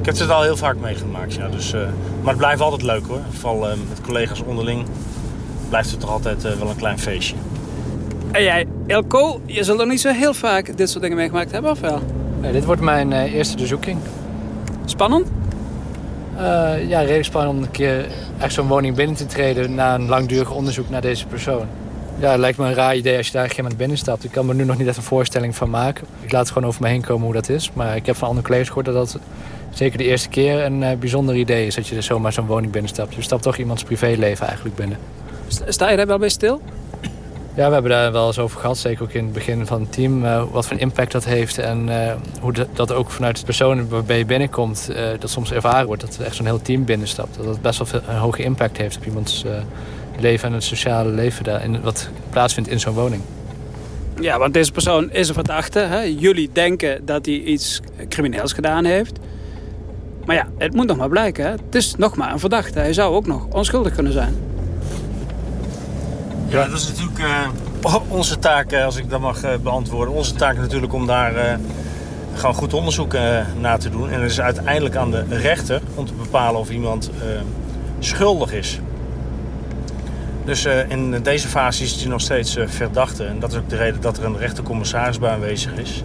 Ik heb het al heel vaak meegemaakt, ja. Dus, maar het blijft altijd leuk hoor. Vooral met collega's onderling blijft het toch altijd wel een klein feestje. En jij, Elko, je zult nog niet zo heel vaak dit soort dingen meegemaakt hebben, of wel? Nee, dit wordt mijn uh, eerste doorzoeking. Spannend? Uh, ja, redelijk spannend om een keer echt zo'n woning binnen te treden... na een langdurig onderzoek naar deze persoon. Ja, het lijkt me een raar idee als je daar geen moment binnen stapt. Ik kan me nu nog niet echt een voorstelling van maken. Ik laat het gewoon over me heen komen hoe dat is. Maar ik heb van andere collega's gehoord dat dat zeker de eerste keer een uh, bijzonder idee is... dat je er zomaar zo'n woning binnenstapt. Je stapt toch iemands privéleven eigenlijk binnen. Sta je daar wel bij stil? Ja, we hebben daar wel eens over gehad, zeker ook in het begin van het team, uh, wat voor impact dat heeft en uh, hoe dat, ook vanuit de persoon waarbij je binnenkomt, uh, dat soms ervaren wordt dat er echt zo'n heel team binnenstapt. Dat dat best wel veel, een hoge impact heeft op iemands leven en het sociale leven daar, in, wat plaatsvindt in zo'n woning. Ja, want deze persoon is een verdachte. Hè? Jullie denken dat hij iets crimineels gedaan heeft. Maar ja, het moet nog maar blijken. Hè? Het is nog maar een verdachte. Hij zou ook nog onschuldig kunnen zijn. Ja, dat is natuurlijk uh, onze taak, als ik dat mag uh, beantwoorden. Onze taak natuurlijk om daar uh, gewoon goed onderzoek naar te doen. En het is uiteindelijk aan de rechter om te bepalen of iemand schuldig is. Dus in deze fase is hij nog steeds verdachte. En dat is ook de reden dat er een rechtercommissaris bij aanwezig is.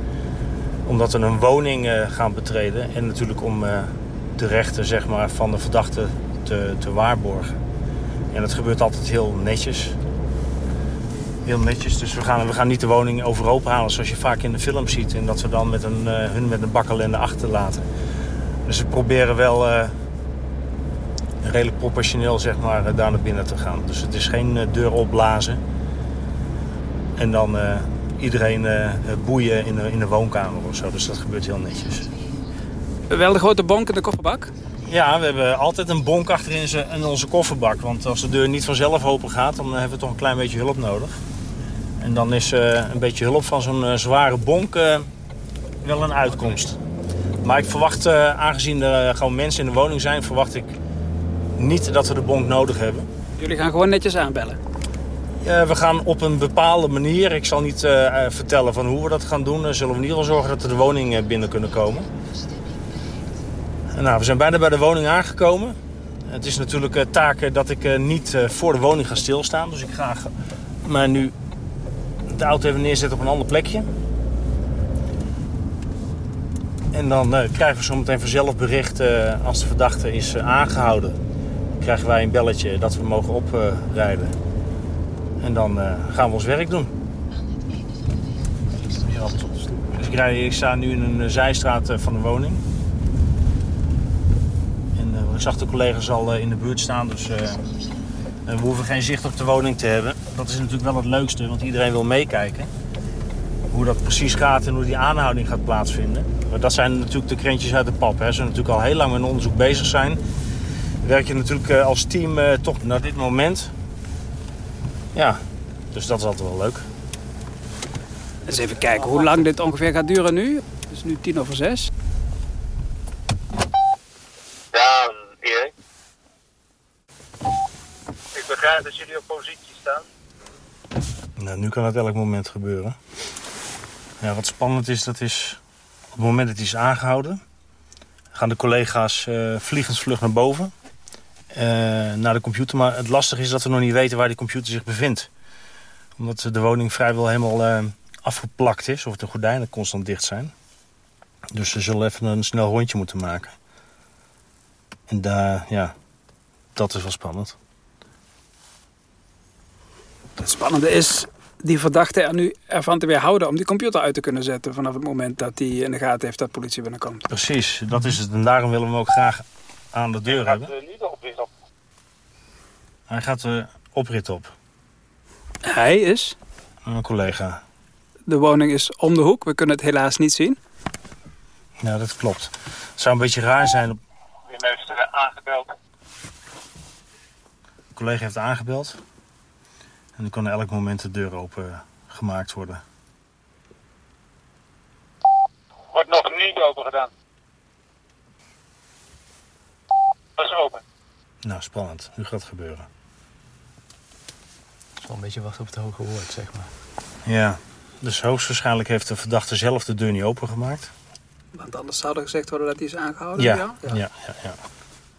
Omdat we een woning gaan betreden. En natuurlijk om de rechten zeg maar, van de verdachte te, te waarborgen. En dat gebeurt altijd heel netjes heel netjes. Dus we gaan, we gaan niet de woning overhoop halen zoals je vaak in de film ziet. En dat we dan met een, uh, hun met een bakkelende achterlaten. Dus we proberen wel uh, redelijk proportioneel zeg maar, uh, daar naar binnen te gaan. Dus het is geen deur opblazen. En dan iedereen boeien in de, in de woonkamer of zo. Dus dat gebeurt heel netjes. Wel de grote bonk in de kofferbak? Ja, we hebben altijd een bonk achterin in onze kofferbak. Want als de deur niet vanzelf open gaat, dan hebben we toch een klein beetje hulp nodig. En dan is uh, een beetje hulp van zo'n uh, zware bonk uh, wel een uitkomst. Maar ik verwacht, aangezien er gewoon mensen in de woning zijn, verwacht ik niet dat we de bonk nodig hebben. Jullie gaan gewoon netjes aanbellen? we gaan op een bepaalde manier, ik zal niet vertellen van hoe we dat gaan doen, zullen we in ieder geval zorgen dat we de woning binnen kunnen komen. nou, we zijn bijna bij de woning aangekomen. Het is natuurlijk taak dat ik niet voor de woning ga stilstaan. Dus ik ga maar nu de auto even neerzetten op een ander plekje. En dan uh, krijgen we zometeen vanzelf bericht uh, als de verdachte is uh, aangehouden. Krijgen wij een belletje dat we mogen oprijden. en dan gaan we ons werk doen. Dus ik, ik sta nu in een zijstraat van de woning. En ik zag de collega's al in de buurt staan, dus we hoeven geen zicht op de woning te hebben. Dat is natuurlijk wel het leukste, want iedereen wil meekijken. Hoe dat precies gaat en hoe die aanhouding gaat plaatsvinden. Maar dat zijn natuurlijk de krentjes uit de pap. Hè. Ze natuurlijk al heel lang met onderzoek bezig zijn. Werk je natuurlijk eh, als team eh, toch naar dit moment. Ja, dus dat is altijd wel leuk. Eens even kijken hoe lang dit ongeveer gaat duren nu. Het is nu tien over zes. Ja, Erik. Ik begrijp dat jullie op positie staan. Nou, nu kan het elk moment gebeuren. Ja, wat spannend is, dat is op het moment dat hij is aangehouden... gaan de collega's uh, vliegensvlug naar boven, uh, naar de computer. Maar het lastige is dat we nog niet weten waar die computer zich bevindt. Omdat de woning vrijwel helemaal afgeplakt is, of de gordijnen constant dicht zijn. Dus ze zullen even een snel rondje moeten maken. En daar, ja, dat is wel spannend. Het spannende is die verdachte er nu ervan te weerhouden om die computer uit te kunnen zetten vanaf het moment dat hij in de gaten heeft dat politie binnenkomt. Precies, dat is het. En daarom willen we hem ook graag aan de deur hebben. Hij gaat niet de oprit op. Hij gaat de oprit op. Hij is? Een collega. De woning is om de hoek, we kunnen het helaas niet zien. Ja, dat klopt. Het zou een beetje raar zijn. Aangebeld. De collega heeft aangebeld. En dan kan elk moment de deur open eh, gemaakt worden. Wordt nog niet open gedaan. Dat is open. Nou, spannend. Nu gaat het gebeuren. Het is wel een beetje wachten op het hoge woord, zeg maar. Ja, dus hoogstwaarschijnlijk heeft de verdachte zelf de deur niet opengemaakt. Want anders zou er gezegd worden dat hij is aangehouden? Ja, ja, ja. ja, ja.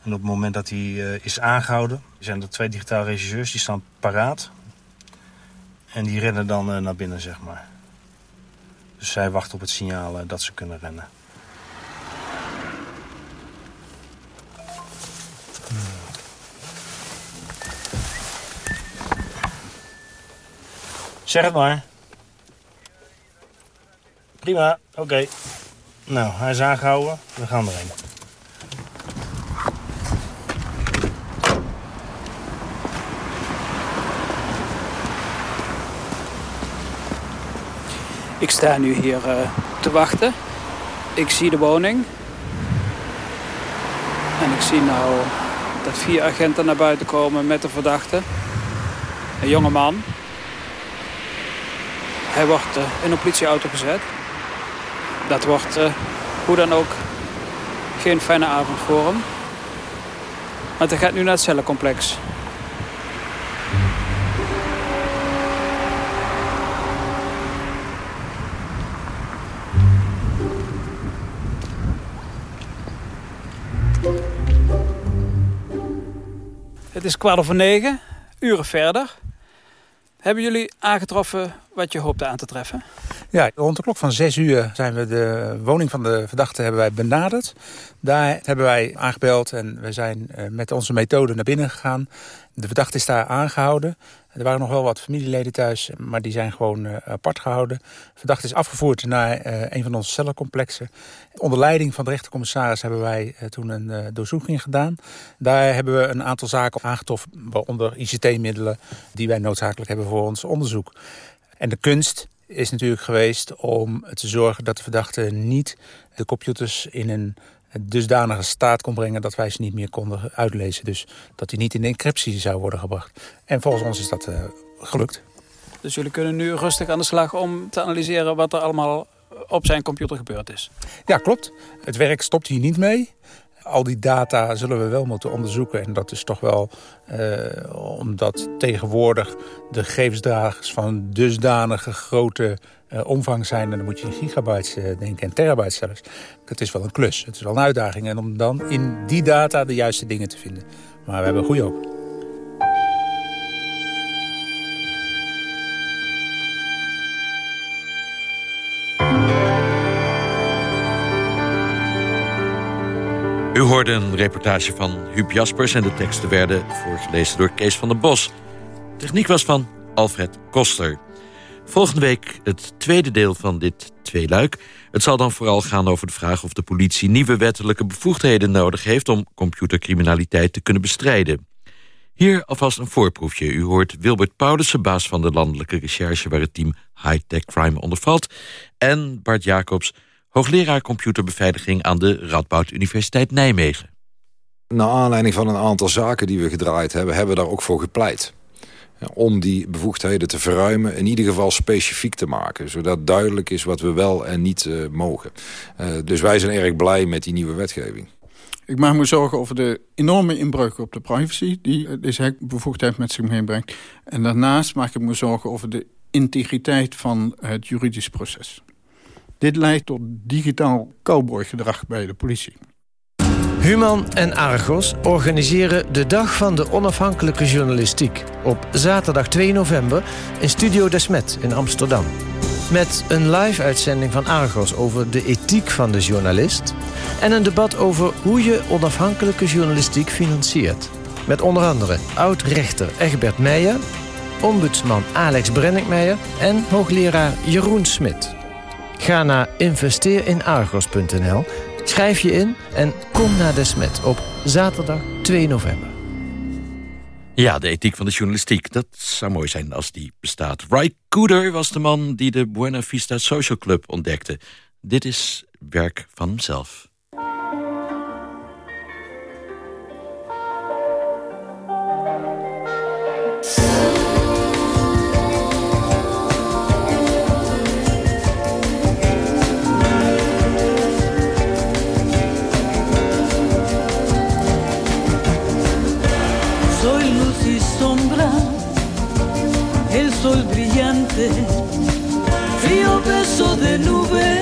En op het moment dat hij eh, is aangehouden, zijn er twee digitale regisseurs die staan paraat en die rennen dan eh, naar binnen, zeg maar. Dus zij wachten op het signaal eh, dat ze kunnen rennen. Zeg het maar. Prima, oké. Nou, hij is aangehouden. We gaan erheen. Ik sta nu hier eh, te wachten. Ik zie de woning. En ik zie nou dat vier agenten naar buiten komen met de verdachte. Een jonge man. Hij wordt eh, in een politieauto gezet. Dat wordt uh, hoe dan ook geen fijne avond voor hem. Want hij gaat nu naar het cellencomplex. Het is kwart over negen, uren verder. Hebben jullie aangetroffen wat je hoopte aan te treffen? Ja, rond de klok van zes uur zijn we de woning van de verdachte hebben wij benaderd. Daar hebben wij aangebeld en we zijn eh, met onze methode naar binnen gegaan. De verdachte is daar aangehouden. Er waren nog wel wat familieleden thuis, maar die zijn gewoon uh, apart gehouden. De verdachte is afgevoerd naar uh, een van onze cellencomplexen. Onder leiding van de rechtercommissaris hebben wij toen een doorzoeking gedaan. Daar hebben we een aantal zaken aangetroffen, waaronder ICT-middelen... die wij noodzakelijk hebben voor ons onderzoek. En de kunst is natuurlijk geweest om te zorgen dat de verdachte niet de computers in een dusdanige staat kon brengen dat wij ze niet meer konden uitlezen. Dus dat hij niet in de encryptie zou worden gebracht. En volgens ons is dat uh, gelukt. Dus jullie kunnen nu rustig aan de slag om te analyseren wat er allemaal op zijn computer gebeurd is? Ja, klopt. Het werk stopt hier niet mee. Al die data zullen we wel moeten onderzoeken. En dat is toch wel uh, omdat tegenwoordig de gegevensdragers van dusdanige grote uh, omvang zijn. En dan moet je in gigabytes uh, denken en terabytes zelfs. Het is wel een klus, het is wel een uitdaging. En om dan in die data de juiste dingen te vinden. Maar we hebben goede hoop. U hoorde een reportage van Huub Jaspers en de teksten werden voorgelezen door Kees van der Bos. Techniek was van Alfred Koster. Volgende week het tweede deel van dit tweeluik. Het zal dan vooral gaan over de vraag of de politie nieuwe wettelijke bevoegdheden nodig heeft om computercriminaliteit te kunnen bestrijden. Hier alvast een voorproefje. U hoort Wilbert Paulussen, baas van de landelijke recherche waar het team High Tech Crime onder valt. En Bart Jacobs, hoogleraar computerbeveiliging aan de Radboud Universiteit Nijmegen. Naar aanleiding van een aantal zaken die we gedraaid hebben, hebben we daar ook voor gepleit om die bevoegdheden te verruimen, in ieder geval specifiek te maken. Zodat duidelijk is wat we wel en niet uh, mogen. Uh, dus wij zijn erg blij met die nieuwe wetgeving. Ik maak me zorgen over de enorme inbreuk op de privacy... die deze bevoegdheid met zich meebrengt. En daarnaast maak ik me zorgen over de integriteit van het juridisch proces. Dit leidt tot digitaal cowboygedrag bij de politie. Human en Argos organiseren de Dag van de Onafhankelijke Journalistiek... op zaterdag 2 november in Studio Desmet in Amsterdam. Met een live-uitzending van Argos over de ethiek van de journalist... en een debat over hoe je onafhankelijke journalistiek financiert. Met onder andere oud-rechter Egbert Meijer... ombudsman Alex Brenninkmeijer en hoogleraar Jeroen Smit. Ga naar investeerinargos.nl Schrijf je in en kom naar Desmet op zaterdag 2 november. Ja, de ethiek van de journalistiek. Dat zou mooi zijn als die bestaat. Ray Cooder was de man die de Buena Vista Social Club ontdekte. Dit is werk van hemzelf. Tarde, frío beso de nube,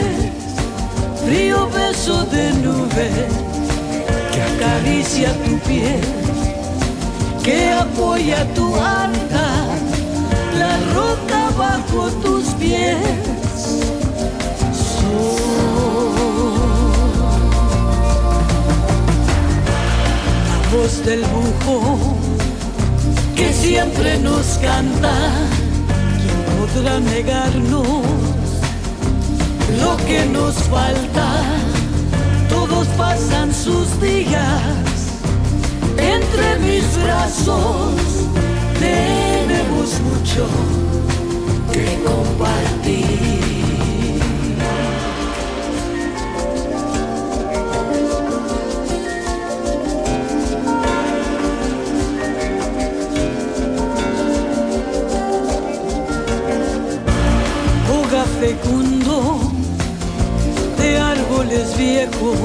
frío beso de nube, que acaricia tu piel, que apoya tu andar, la roca bajo tus pies. La voz del bujo que siempre nos canta. ¿Quién podrá negarnos lo que nos falta? Todos pasan sus días entre mis brazos. Tenemos mucho que compartir. Árboles viejos,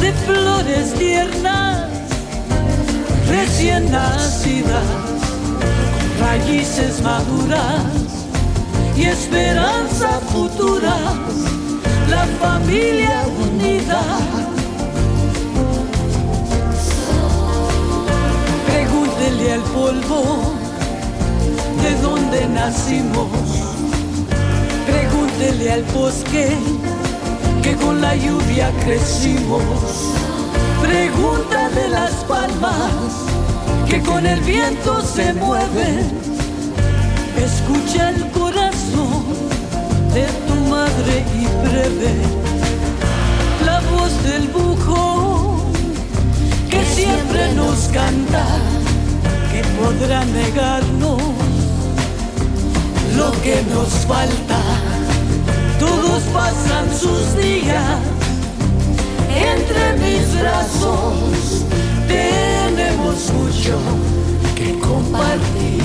de flores tiernas, recién nacidas, raíces maduras y esperanza futura, la familia unida. Pregúntele al polvo de dónde nacimos. Pregúntele al bosque que con la lluvia crecimos. Pregúntale las palmas que con el viento se mueven. Escucha el corazón de tu madre y breve la voz del bujo que siempre nos canta, que podrá negarnos lo que nos falta. Todos pasan sus días entre mis brazos. Tenemos mucho que compartir.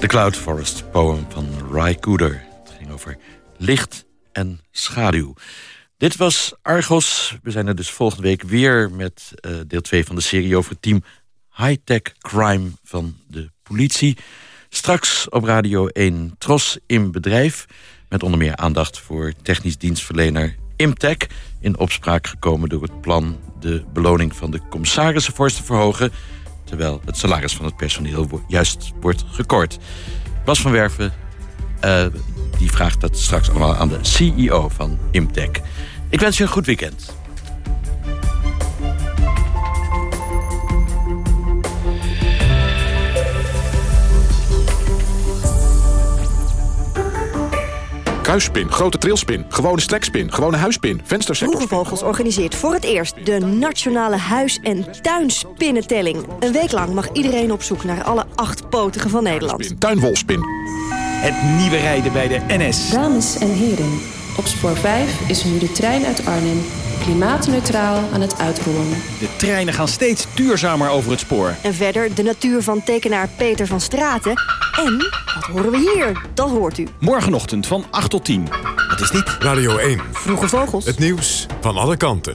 The Cloud Forest, poem van Ry Cooder. Het ging over licht en schaduw. Dit was Argos. We zijn er dus volgende week weer met uh, deel 2 van de serie over het team High-Tech Crime van de politie. Straks op Radio 1 Tros in bedrijf. Met onder meer aandacht voor technisch dienstverlener Imtech. In opspraak gekomen door het plan de beloning van de commissarissen fors te verhogen. Terwijl het salaris van het personeel juist wordt gekort. Bas van Werven uh, die vraagt dat straks allemaal aan de CEO van Imtech. Ik wens je een goed weekend. Kruisspin, grote trilspin, gewone strekspin, gewone huispin, venstersekkers. Vroege organiseert voor het eerst de Nationale Huis- en Tuinspinnentelling. Een week lang mag iedereen op zoek naar alle acht potigen van Nederland. Tuinwolspin. Het nieuwe rijden bij de NS. Dames en heren, op spoor 5 is nu de trein uit Arnhem klimaatneutraal aan het uitrollen. De treinen gaan steeds duurzamer over het spoor. En verder de natuur van tekenaar Peter van Straten. En, wat horen we hier? Dat hoort u. Morgenochtend van 8 tot 10. Wat is dit? Radio 1. Vroege Vogels. Het nieuws van alle kanten.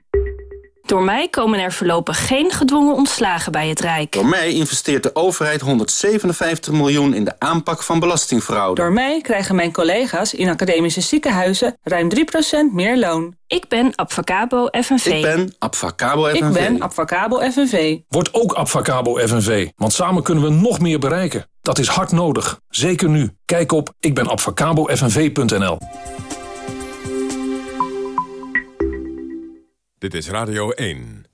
Door mij komen er voorlopig geen gedwongen ontslagen bij het Rijk. Door mij investeert de overheid 157 miljoen in de aanpak van belastingfraude. Door mij krijgen mijn collega's in academische ziekenhuizen ruim 3% meer loon. Ik ben Abfacabo FNV. Ik ben Abfacabo FNV. Ik ben Abfacabo FNV. Word ook Abfacabo FNV, want samen kunnen we nog meer bereiken. Dat is hard nodig, zeker nu. Kijk op ikbenabfacabofnv.nl Dit is Radio 1.